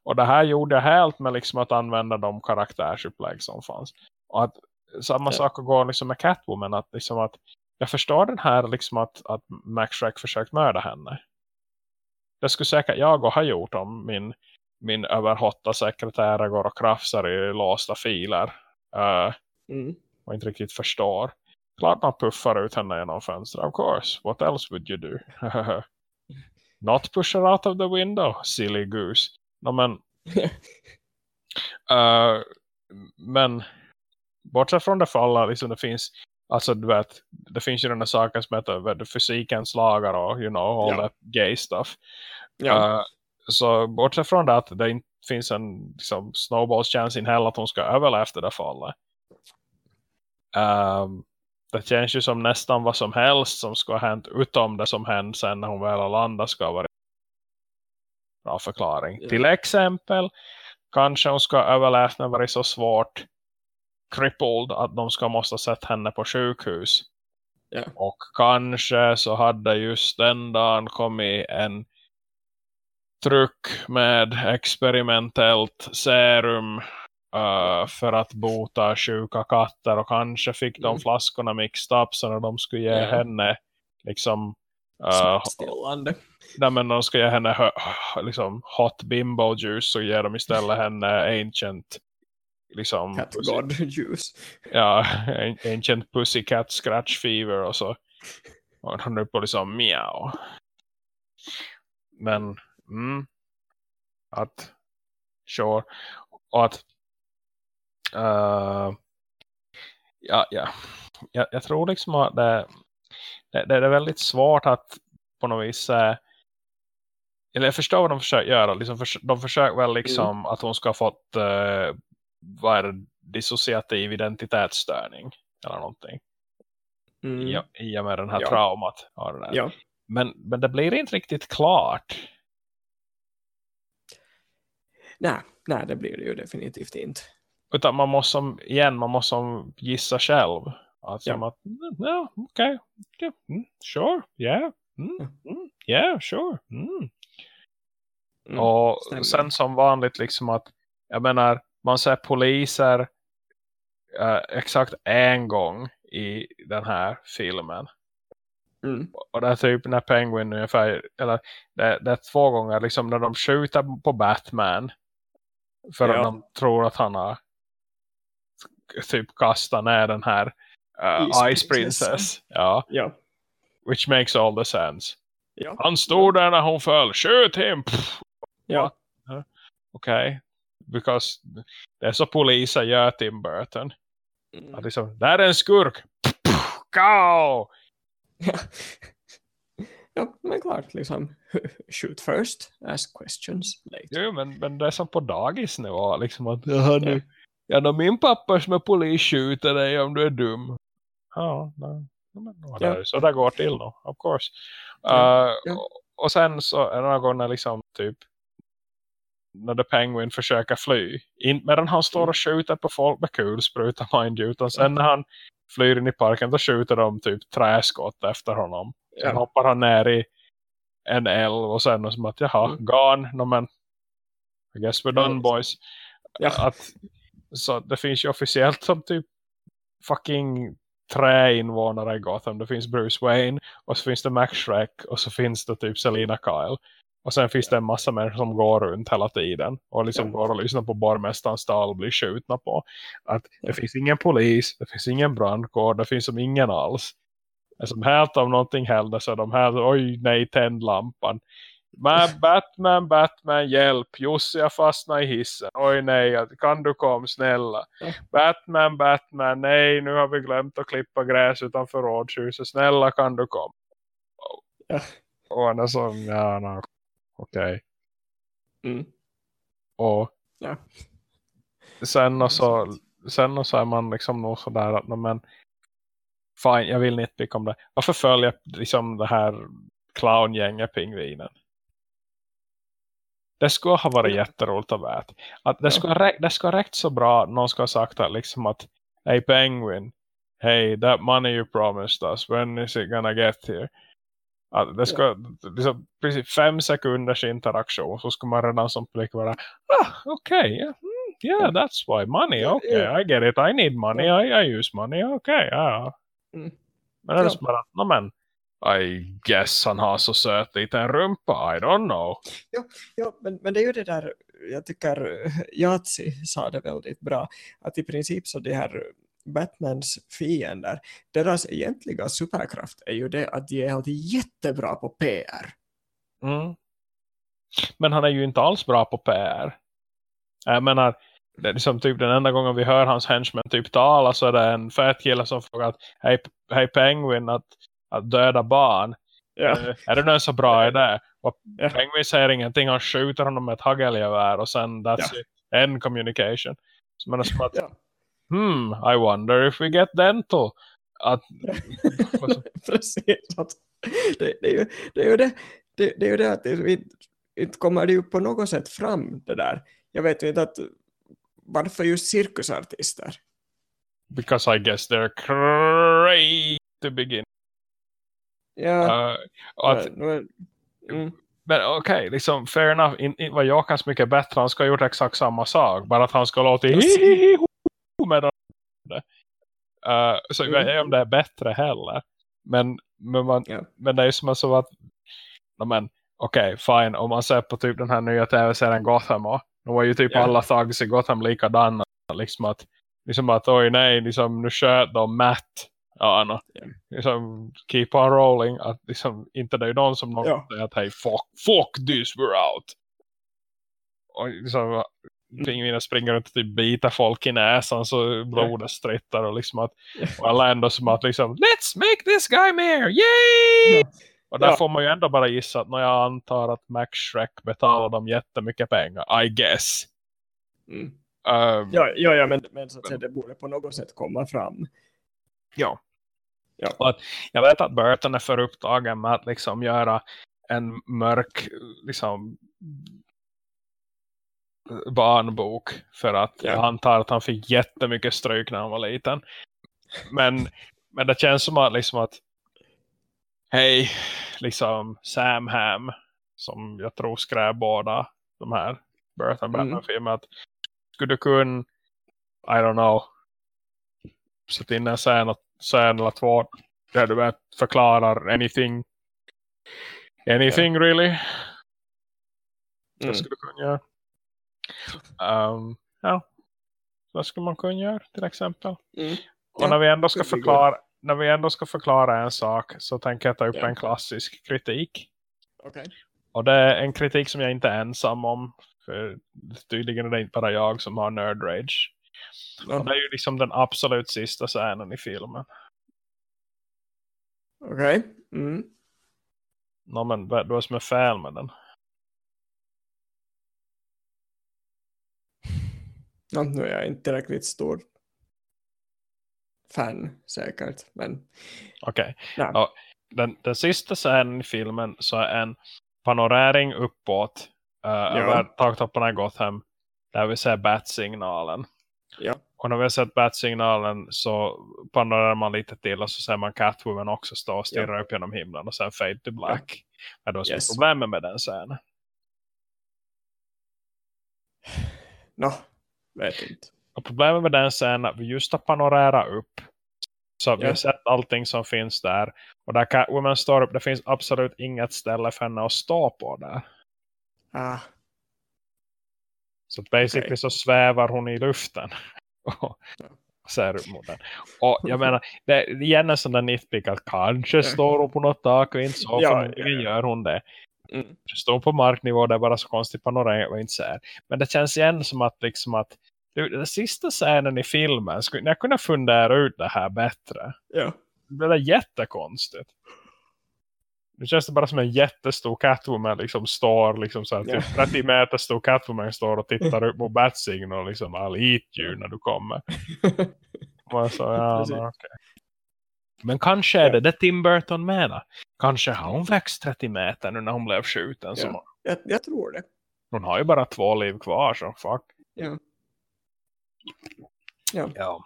Och det här gjorde jag helt med liksom att använda de karaktärsupplägg som fanns. Och att samma ja. sak går liksom med Catwoman. Att, liksom att jag förstår den här liksom att, att Max Shrek försökt mörda henne. Det skulle säkert jag ha gjort om min, min överhotta sekreterare går och krafsar i låsta filer. Uh, mm. Och inte riktigt förstår. Klart man puffar ut henne genom fönstret. Of course. What else would you do? <laughs> Not push her out of the window, silly goose. No, men, uh, <laughs> men bortsett från det falla liksom det finns alltså du vet, det finns ju den här saken som heter fysikens lagar och you know, all ja. that gay stuff. Ja. Uh, så bortsett från det att det inte finns en liksom, snowballs chance in hell att hon ska överleva efter det fallet. Um, det känns ju som nästan vad som helst som ska ha hänt utom det som hände sen när hon väl har landat ska vara bra förklaring. Yeah. Till exempel kanske hon ska överleva när det varit så svårt crippled att de ska måste sett henne på sjukhus. Yeah. Och kanske så hade just den dagen kommit en truck med experimentellt serum uh, för att bota sjuka katter och kanske fick de mm. flaskorna mixed up så när de skulle ge yeah. henne liksom uh, nej, men de ska ge henne liksom hot bimbo juice så ger de istället henne ancient liksom Cat God juice ja, ancient pussycat scratch fever och så och hon är på liksom miau men mm, att sure och att uh, ja, ja. Jag, jag, tror liksom att det, det, det, är väldigt svårt att på något vis uh, eller jag förstår vad de försöker göra. Liksom de försöker väl liksom mm. att hon ska ha fått uh, vad är det, dissociativ identitetsstörning eller någonting. Mm. I, I och med den här ja. traumat. Ja. Men, men det blir inte riktigt klart. Nej, nej, det blir det ju definitivt inte. Utan man måste som, igen, man måste som gissa själv. Alltså ja. att, ja, okej, okay. mm, sure, yeah, mm, mm, yeah, sure. Mm. Mm, och stämmer. sen som vanligt liksom att, jag menar, man ser poliser uh, exakt en gång i den här filmen. Mm. Och det är typ när Penguin ungefär, eller det, det, är två gånger liksom när de skjuter på Batman för ja. att de tror att han har typ kasta ner den här uh, Ice Princess. Ja. ja. Which makes all the sense. Ja. Han stod där när hon föll. Shoot him! Ja. Okej. Okay. Because det är så poliser gör Tim Burton. Mm. Att liksom, där är en skurk. Go! Ja. men klart liksom. <laughs> Shoot first, ask questions later. Jo, men, men det är som på dagis nu. Liksom att, ja, nu, Ja, då min pappa som är polis skjuter dig om du är dum. Ja, nej. Ja. Det så det går till då, of course. Ja. Uh, ja. Och sen så är det några gånger liksom typ när The Penguin försöker fly. In, medan han står och skjuter på folk med kulspruta mind you. Utan sen när han flyr in i parken då skjuter de typ träskott efter honom. Sen ja. hoppar han ner i en älv och sen och som att jaha, mm. gone. No, men I guess we're done boys. Ja. Att så det finns ju officiellt som typ fucking tre invånare i Gotham. Det finns Bruce Wayne och så finns det Max Shrek och så finns det typ Selina Kyle. Och sen finns det en massa människor som går runt hela tiden. Och liksom går och lyssnar på borgmästarens tal och blir skjutna på. Att det finns ingen polis, det finns ingen brandkår, det finns som ingen alls. Som helt om någonting händer så de här, oj nej, tänd lampan. Men <laughs> Batman, Batman, hjälp. Jussi har fastnat i hissen. Oj nej, kan du komma snälla. Batman, Batman, nej nu har vi glömt att klippa gräs utanför rådhuset. Snälla kan du komma. Ja. Och han är som, ja, no, okej. Okay. Mm. Och ja. sen och så sen och så är man liksom nog sådär att men fine, jag vill inte om det. Varför följer liksom det här clowngänget pingvinen? Det skulle ha varit jätteroligt att veta. Att det, skulle räckt, det skulle ha räckt så bra någon skulle ha sagt att, liksom att Hey Penguin, hey that money you promised us, when is it gonna get here? Att det ska, liksom, precis fem sekunders interaktion så ska man redan som publik vara ah, okej, okay, yeah, yeah, that's why money, okay, yeah. I get it, I need money, I, I use money, okay, ja. Mm. Men det är bara, no, men i guess han har så söt liten rumpa, I don't know. Ja, ja men, men det är ju det där, jag tycker Yatsi sa det väldigt bra, att i princip så det här Batmans fiender, deras egentliga superkraft är ju det att de är alltid jättebra på PR. Mm. Men han är ju inte alls bra på PR. Jag menar, det är liksom typ den enda gången vi hör hans henchmen typ tala så är det en fet kille som frågar att hej, hej Penguin att, att döda barn. Ja. Uh, är det nu så bra idé? Och Ja. Penguin säger ingenting, han skjuter honom med ett hagelgevär och sen that's Ja. it. End communication. Så man att, Ja. Hmm, I wonder if we get dental. Att, <laughs> Precis. Att det, det, är ju, det är ju det, det, det är ju det att det, inte, kommer det ju på något sätt fram det där. Jag vet inte att varför just cirkusartister? because I guess they're crazy to begin. Ja, Uh, att, är- mm, Men okej, liksom fair enough. In, in, var Jokans mycket bättre. Han ska ha gjort exakt samma sak. Bara att han ska låta med dem. Uh, så jag vet inte om det är bättre heller. Men, men, man, Ja. men det är som så att men okej, fine. Om man ser på typ den här nya tv-serien Gotham och nu var ju typ Ja. alla thugs i Gotham likadana. Liksom att, liksom att oj nej, liksom, nu sköt de Matt. Ja, no. Ja. liksom, keep on rolling. Att liksom, inte det är någon som någon Ja. säger att hej, fuck, fuck this, we're out. Och liksom, pingviner springer runt och typ biter folk i näsan så blodet strittar och liksom att och alla ändå som att liksom, let's make this guy mayor, yay! Ja. Och där Ja. får man ju ändå bara gissa att när jag antar att Max Shrek betalar dem jättemycket pengar, I guess. mm. Um, Ja, ja, ja men, men så att säga, det borde på något sätt komma fram. Ja. Ja. Och att, jag vet att Burton är för upptagen med att liksom göra en mörk liksom barnbok för att Ja. jag antar att han fick jättemycket stryk när han var liten. Men, men det känns som att liksom att hej, liksom Sam Ham som jag tror skrev båda de här Burton Mm. Batman-filmer att skulle du kunna I don't know sätta in en scen, scen eller två där du vet, förklarar anything anything really Mm. det skulle du kunna göra um, ja vad skulle man kunna göra till exempel Mm. och när vi ändå ska det förklara när vi ändå ska förklara en sak så tänker jag ta upp Ja. en klassisk kritik Okej. och det är en kritik som jag inte är ensam om för tydligen är det inte bara jag som har nerd rage Ja. och det är ju liksom den absolut sista scenen i filmen Okej. Mm. Nå men vad vad som är fel med den? Ja, nu är jag inte tillräckligt stor fan säkert, men Okej. nej. Ja. Den, den sista scenen i filmen så är en panorering uppåt uh, över taktopparna i Gotham där vi ser bat-signalen. Ja. Och när vi har sett bat-signalen så panorerar man lite till och så ser man Catwoman också stå och stirra upp genom himlen och sen fade to black. Ja. Är då Yes. är problemet med den scenen? Nå, vet inte. Och problemet med den scenen är att vi just har panorerat upp. Så vi har sett allting som finns där. Och där Catwoman står upp, det finns absolut inget ställe för henne att stå på där. Ah, Så basically Okej. så svävar hon i luften. <laughs> Och ser upp mot den. Och jag menar, det är igen en sån där nitpick att kanske står hon på något tak och inte så. Ja, ja, ja. gör hon det. Mm. Står på marknivå, det är bara så konstigt panorama och inte ser. Men det känns igen som att liksom att den sista scenen i filmen, skulle jag kunna fundera ut det här bättre? Ja. Det är jättekonstigt. Nu känns det bara som en jättestor Catwoman liksom står liksom så här, typ 30 meter stor Catwoman står och tittar upp på Batsign och liksom I'll eat you när du kommer. <laughs> Man så, ja, no, okej. Men kanske är det det Tim Burton menar. Kanske har hon växt 30 meter nu när hon blev skjuten. Ja. Jag, jag tror det. hon har ju bara två liv kvar så fuck. Ja. Ja. Ja.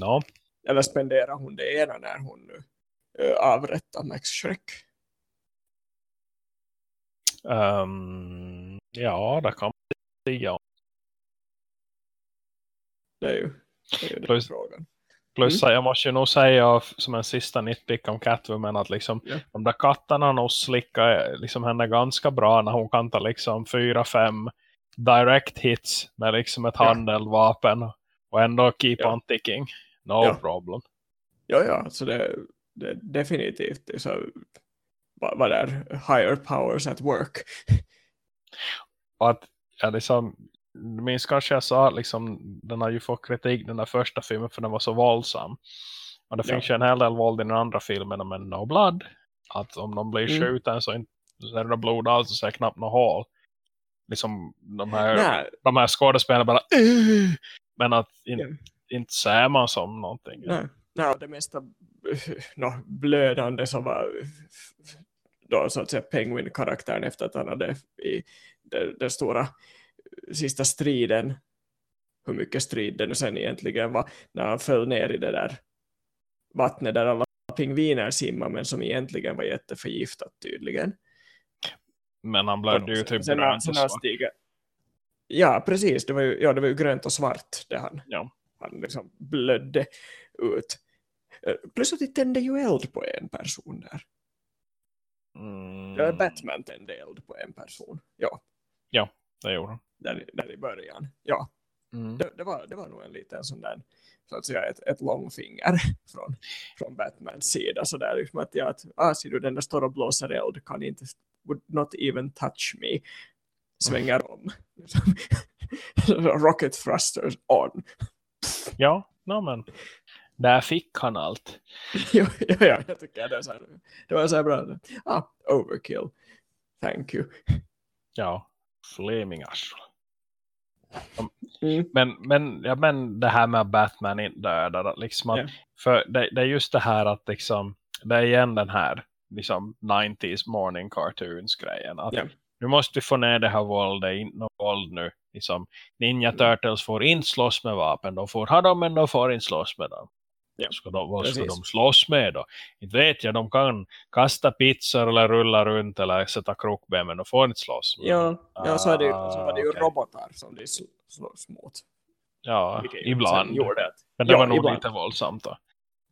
No. Eller spenderar hon det ena när hon nu uh, avrättar Max Shrek? Um, ja, det kan man säga. Det är ju, det är ju den Plus- frågan. Plus jag måste ju nog säga som en sista nitpick om Catwoman att liksom Ja. de där katterna nog slickar liksom henne ganska bra när hon kan ta liksom fyra, fem direct hits med liksom ett Ja. handeldvapen och ändå keep Ja. on ticking. No Ja. problem. Ja, ja, alltså det, det definitivt det är så, vad, vad är higher powers at work. <laughs> Och att ja, liksom, minns kanske jag sa att liksom, den har ju fått kritik den där första filmen för den var så våldsam. Och det Ja. finns ju en hel del våld i den andra filmen men no blood. Att om de blir Mm. skjuten så, inte, så är det blod alls så är det knappt något hål. Liksom de här, Nej, de här skådespelarna bara "Ugh!" men att in, Ja. inte ser man som någonting. nej, nej, det mesta <laughs> no, blödande som var då så att säga Penguin-karaktären efter att han hade i den, den stora sista striden hur mycket strid det nu sen egentligen var när han föll ner i det där vattnet där alla pingviner simmar men som egentligen var jätteförgiftat tydligen. Men han något ju typ Sen- grönt och svart. stiger- Ja, precis. Det var, ju, ja, det var ju grönt och svart det han, Ja. han liksom blödde ut. Eh, Plus att det tände ju eld på en person där. Mm, Ja, Batman tände eld på en person. Ja, det gjorde han. Där, där i början. Ja, Mm. det, det, var, det var nog en liten sån där, så att säga, ett, ett långfinger från, från Batmans sida. Så där liksom att, ja, att ah, ser du, den där står och blåser eld, kan inte, would not even touch me. Svänger om. <laughs> Rocket thrusters on. Ja, no, men där fick han allt. <laughs> ja, ja, ja, jag tycker det, är så här, det var så här bra. Ah, overkill. Thank you. Ja, flaming arsle. Mm. Men, men, ja, men det här med Batman dödar. Liksom att, Ja. För det, det är just det här att liksom, det är igen den här liksom 90s morning cartoons grejen. Att Ja. Nu måste vi få ner det här våldet, inte våld nu. Liksom, Ninja. Turtles får inte slåss med vapen. De får ha dem men de får inte slåss med dem. Ja, Ska de, vad ska precis. de slåss med då? Inte vet jag, de kan kasta pizzor eller rulla runt eller sätta krokben men de får inte slåss. Ja, ja så, är det, ju- så var det ju Ah, okej. robotar som de sl- slåss mot. Ja, Vilket ibland. Gjorde Men det Ja, var nog ibland. lite våldsamt då.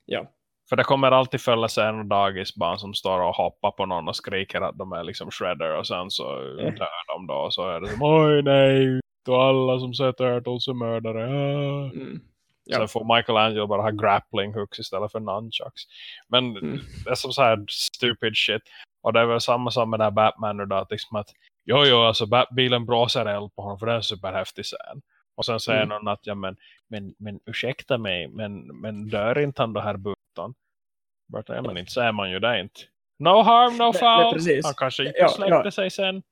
ja, För det kommer alltid följa sig en dagisbarn som står och hoppar på någon och skriker att de är liksom shredder och sen så dör de då och så är det som oj nej, och alla som ser Turtles är mördare. Ah. mm. Ja. Sen får Michelangelo bara ha grappling hooks istället för nunchucks. Men Mm. det är som så här stupid shit. Och det är väl samma som med den här Batman nu då. Att liksom att, jo jo alltså Batbilen blåser eld på honom för det är en superhäftig scen. Och sen säger Mm. någon att ja men, men, men ursäkta mig men, men dör inte han då här Button? Bara, ja men inte säger man ju det inte. No harm, no Nej, nej, foul. precis. han kanske inte Ja, släppte ja. sig sen.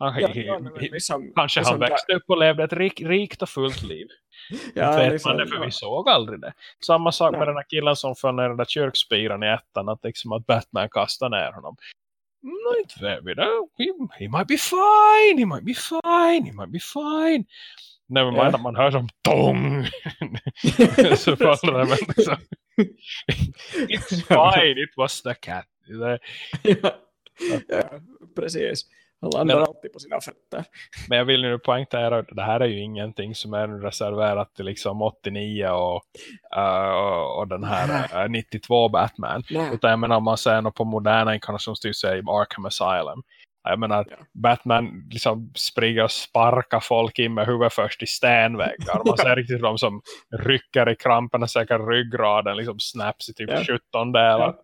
Han, Ja, ja, liksom, kanske liksom han växte upp och levde ett rik, rikt och fullt liv. <laughs> Ja, vet liksom, man det för ja. vi såg aldrig det. Samma sak med Nej. den här killen som föll ner den där kyrkspiran i ettan. Att, liksom att Batman kastar ner honom. Mm, inte vet vi det. He, might be fine. He might be fine. He might be fine. Never mind att man hör som tong. <laughs> så faller det. Men liksom, <laughs> it's fine. It was the cat. Ja, precis. Han landar Men- alltid på sina fötter. <laughs> Men jag vill nu poängtera att det här är ju ingenting som är reserverat till liksom 89 och, uh, och, och den här uh, 92 Batman. Nej. Utan jag menar om man ser något på moderna inkarnationstyper i Arkham Asylum. Jag menar Ja. Batman liksom springer och sparkar folk in med huvudet först i stenväggar. Man <laughs> ser riktigt de som rycker i kramperna, säkert ryggraden liksom snaps i typ Ja. 17 delar. Ja.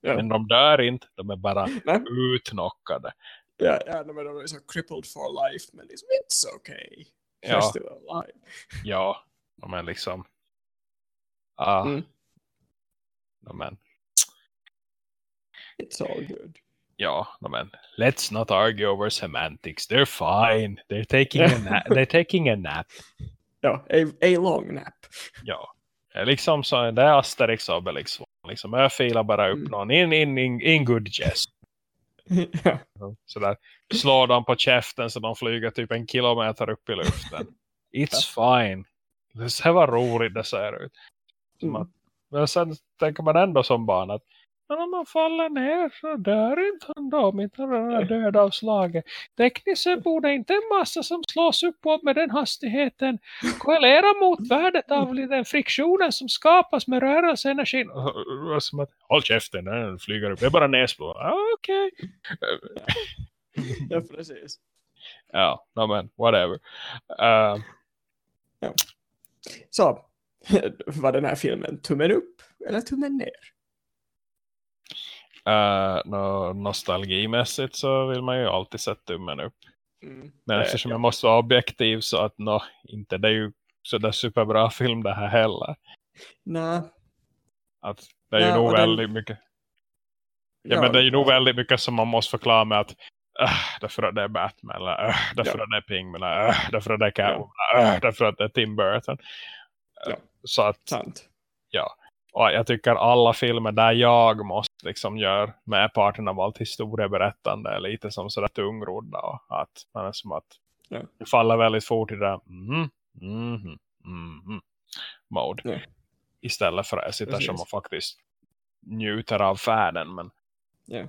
Ja. Men de dör inte, de är bara Nej. utnockade. Ja, ja, men de är så crippled for life, men liksom, it's okay. They're Ja. still alive. <laughs> Ja, är liksom... Ah, Mm. är, It's all good. ja, är, let's not argue over semantics. They're fine. They're taking a, <laughs> na- they're taking a nap. Ja, a, a long nap. Ja, liksom så, det är Asterix och Obelix. Liksom, jag filar bara upp Mm. någon in, in, in, in good jest. <laughs> ja. Så där, slår dem på käften så de flyger typ en kilometer upp i luften. It's fine. Det ser vad roligt det ser ut. Som Mm. att, men sen tänker man ändå som barn att men om man faller ner så dör inte han då om inte han är död av slaget. Tekniskt sett borde inte en massa som slås uppåt med den hastigheten korrelera mot värdet av den friktionen som skapas med rörelseenergin. Som att, håll käften, den flyger upp. Det är bara näsblå. Ah, Okej. ja, precis. Ja, no, men whatever. Uh, Så, <laughs> var den här filmen tummen upp eller tummen ner? Uh, no, nostalgimässigt så vill man ju alltid sätta tummen upp. Mm. Men Eh, eftersom ja. jag måste vara objektiv så att nå, inte det är ju sådär superbra film det här heller. Nej, Att det är ju Ja, nog den- väldigt mycket. Ja, men det är ju nog väldigt mycket som man måste förklara med att äh, därför att det är Batman eller äh, därför Ja. att det är Pingman eller äh, därför att det är Catwoman äh, därför att det är Tim Burton. Äh, Ja. Så att sant. Och jag tycker alla filmer där jag måste liksom göra med parten av allt historieberättande är lite som sådär tungrodda och att man är som att Ja. det faller väldigt fort i det där mhm, mhm, mhm mode. Ja. Istället för att jag sitter Precis. som och faktiskt njuter av färden men Ja.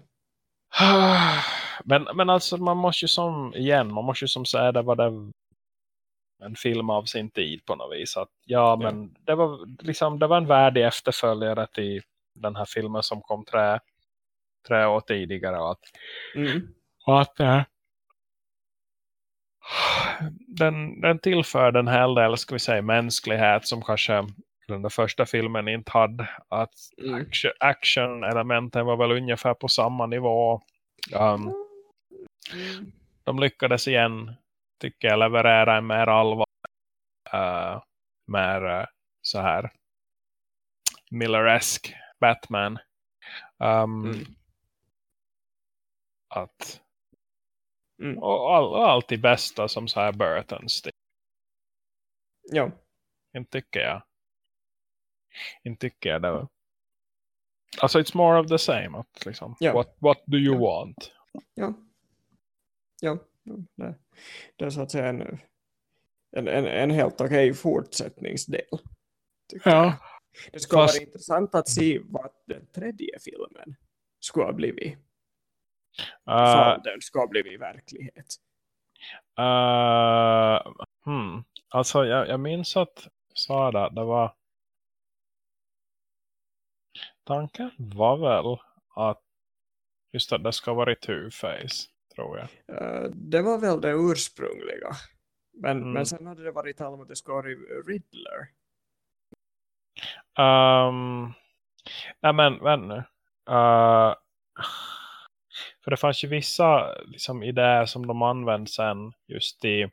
<sighs> men, men alltså man måste ju som igen, man måste ju som säga det var det en film av sin tid på något vis. Att, ja, men det var liksom det var en värdig efterföljare till den här filmen som kom tre, tre år tidigare. Och att, Mm. och att eh, den, den tillförde en hel del, ska vi säga, mänsklighet som kanske den där första filmen inte hade. Att Mm. action- action-elementen var väl ungefär på samma nivå. Um, de lyckades igen tycker jag leverera en mer allvar uh, mer uh, så här Milleresk Batman um, Mm. att Mm. och, all, och allt det bästa som så här Burtons Ja. inte tycker jag inte tycker jag det alltså it's more of the same att liksom, Ja. what, what do you Ja. want Ja. Ja. Det, det är så att säga en, en, en, en helt okej fortsättningsdel. tycker jag. ja, Det skulle Fast- vara intressant att se vad den tredje filmen skulle ha blivit. uh, Fall den skulle ha blivit verklighet. Uh, hmm. Alltså jag, jag minns att Sara, det var tanken var väl att just att det ska vara Two-Face tror jag. Eh, det var väl det ursprungliga. Men, Mm. men sen hade det varit tal om att det skulle vara Riddler. Um, nej men, vänta nu. Uh, för det fanns ju vissa liksom, idéer som de använde sen just i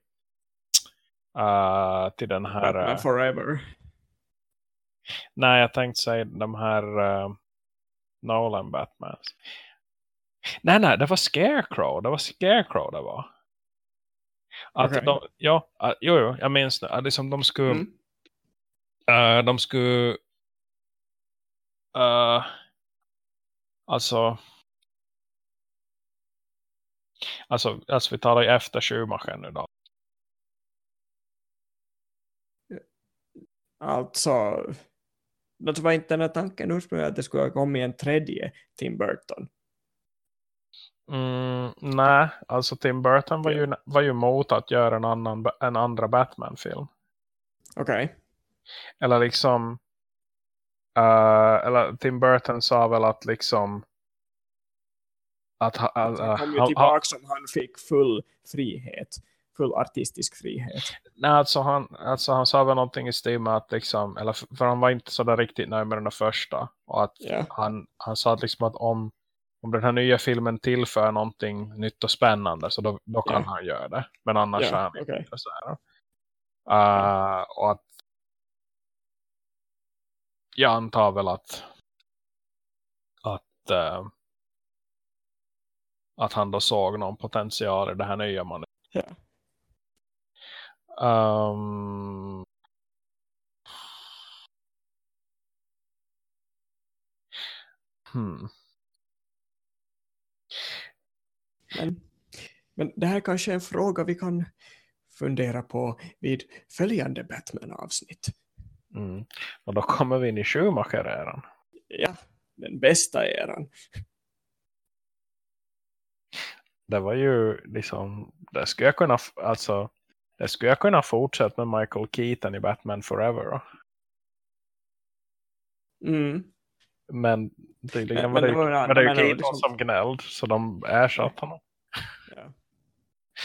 uh, till den här Batman Forever. Nej, jag tänkte säga de här uh, Nolan Batmans. Nej, nej, det var Scarecrow. Det var Scarecrow det var. Att Okej. de, ja, jo, jo, jag minns nu. Att liksom de skulle, Mm. uh, de skulle, uh, alltså, alltså, alltså vi talar ju efter Schumacher nu då. Alltså, det var inte den här tanken ursprungligen att det skulle ha kommit en tredje Tim Burton. Mm, nej, alltså Tim Burton var ju, var ju emot att göra en, annan, en andra Batman-film. Okej. Eller liksom eh, eller Tim Burton sa väl att liksom att ha, Han uh, kom ju tillbaka som han fick full frihet. Full artistisk frihet. nej, alltså han, alltså han sa väl någonting i stil med att liksom, eller för, han var inte så där riktigt nöjd med den första och att Ja. han, han sa att liksom att om, om den här nya filmen tillför någonting nytt och spännande så då, då kan Ja. han göra det men annars Ja, är han okej. inte intresserad. Uh, och att jag antar väl att att eh, att han då såg någon potential i det här nya mannen. Ja. Um, hmm. Men, men det här kanske är en fråga vi kan fundera på vid följande Batman-avsnitt. Mm. Och då kommer vi in i Schumacher-eran. Ja, den bästa eran. Det var ju liksom, det skulle jag kunna, alltså, det skulle jag kunna fortsätta med Michael Keaton i Batman Forever. Mm. Men tydligen Men- var det, men det var ju- det ju men var Keaton liksom- som gnällde så de ersatte honom. Ja,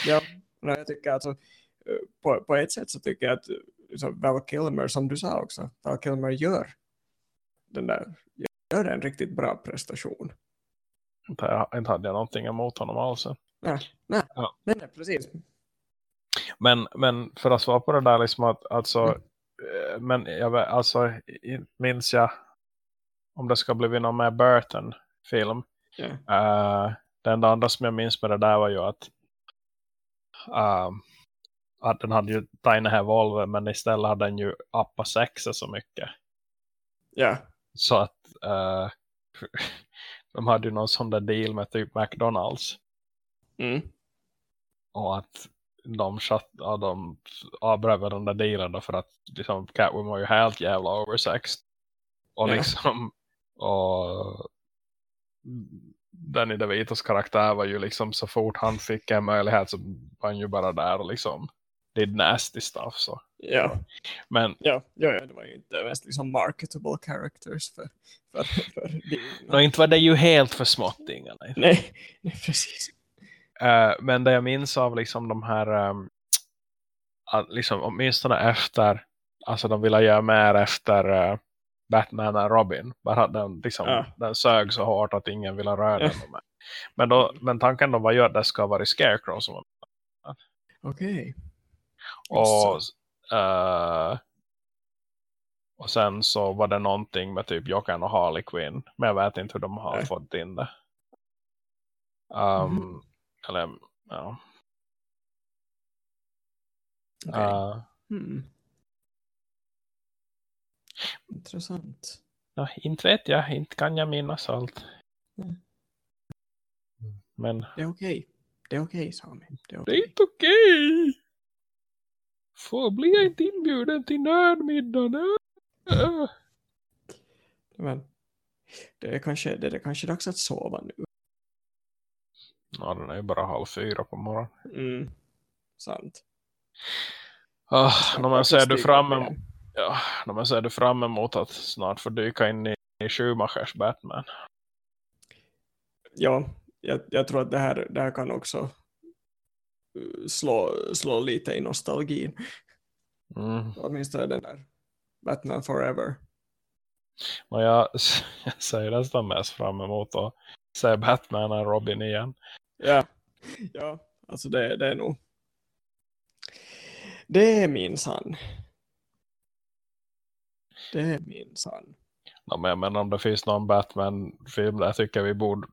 ja nej, jag tycker alltså eh, på, på ett sätt så tycker jag att eh, så Val Kilmer, som du sa också, Val Kilmer gör den där, gör en riktigt bra prestation. Inte, inte hade jag någonting emot honom alls. Nej, nej, Ja. nej, nej precis. Men, men för att svara på det där liksom att alltså, Mm. eh, men jag alltså minns jag om det ska bli någon mer Burton film Ja. Uh, det enda andra som jag minns med det där var ju att ehm, att den hade ju Tiny Evolve men istället hade den ju appa sexa så mycket. Ja. Så att eh, <laughs> de hade ju någon sån där deal med typ McDonalds. Mm. Och att de, shut, ja, de avbröt den där dealen då för att liksom, Catwoman var ju helt jävla oversexed. Och Ja. liksom och Danny DeVitos karaktär var ju liksom så fort han fick en möjlighet så var han ju bara där och liksom did nasty stuff så. Ja. Men Ja, ja, ja, det var ju inte mest liksom marketable characters för, för, för no, inte var det ju helt för småttingar. Nej. Nej, precis. Eh, men det jag minns av liksom de här um, liksom åtminstone efter alltså de ville göra mer efter eh, Batman och Robin bara att den, liksom, Ja. den sög så hårt att ingen ville röra Ja. den med. Men, då, men tanken då var ju att det ska vara Scarecrow som var Okej. och, eh, och sen så var det någonting med typ Jokern och Harley Quinn men jag vet inte hur de har Nej. fått in det. Um, Mhm. Eller ja. Okej. Eh, Hmm. Intressant. Ja, inte vet jag, inte kan jag minnas allt. Nej. Men Det är okej. Det är okej, Sami. Det är det är okej. inte okej. Får bli jag inte inbjuden till nördmiddagen? Äh. <laughs> Men det är kanske, det är kanske dags att sova nu. Ja, den är ju bara halv fyra på morgonen. Mm. Sant. Ah, när man ser du fram emot. Ja, man ser du fram emot att snart få dyka in i, i Schumachers Batman. Ja, jag, jag tror att det här, det här kan också uh, slå, slå lite i nostalgin. Mm. Åtminstone den där Batman Forever. Och jag, <laughs> jag ser nästan mest fram emot att se Batman och Robin igen. Ja, ja alltså det, det är nog det är min sann. Det är min sann. Ja, men menar om det finns någon Batman-film där tycker vi borde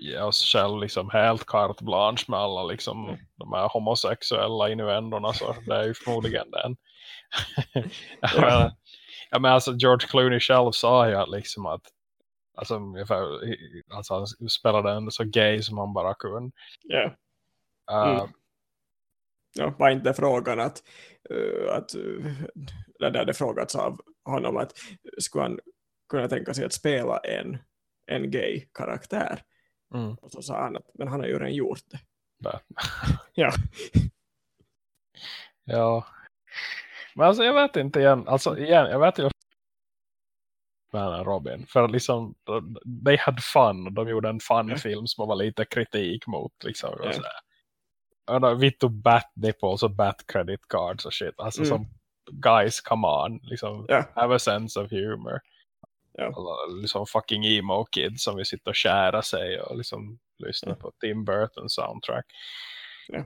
ge oss själv liksom helt carte blanche med alla liksom Mm. de här homosexuella innuendorna så det är ju förmodligen den. <laughs> Ja. <laughs> menar alltså George Clooney själv sa ju att liksom att alltså, ungefär, alltså han spelade ändå så gay som han bara kunde. Ja, Uh, Mm. ja, var inte frågan att, uh, att uh, det hade frågats av honom att skulle han kunna tänka sig att spela en, en gay karaktär. mm, Och så sa han att men han har ju redan gjort det. <laughs> Ja, Ja. Men alltså jag vet inte igen. Alltså igen, jag vet ju Batman och Robin. För liksom, they had fun. De gjorde en fun Ja. film som var lite kritik mot liksom. Ja. Och sådär. Och då, vi tog bat nipples och bat credit cards och shit. Alltså Mm. som, guys, come on. Liksom, Ja. have a sense of humor. Ja. Alla, liksom fucking emo kids som vill sitta och kära sig och liksom lyssna Ja. på Tim Burton soundtrack. Ja.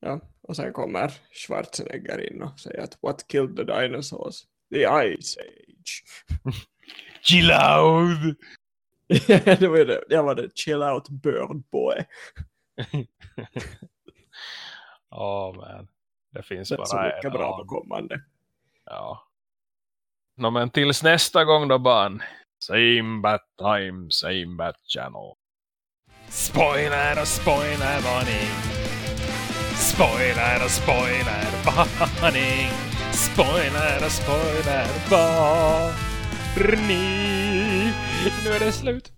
Ja. Och sen kommer Schwarzenegger in och säger att what killed the dinosaurs? The Ice Age. <laughs> Chill out! <laughs> det var det. Det var det chill out bird boy. <laughs> Ja, men det finns Det bara en bra av- på kommande. Ja. Nå, men tills nästa gång då barn. Same bat time, same bat channel. Spoiler och spoiler varning. Spoiler och spoiler <laughs> varning. Spoiler och spoiler varning. Nu är det slut.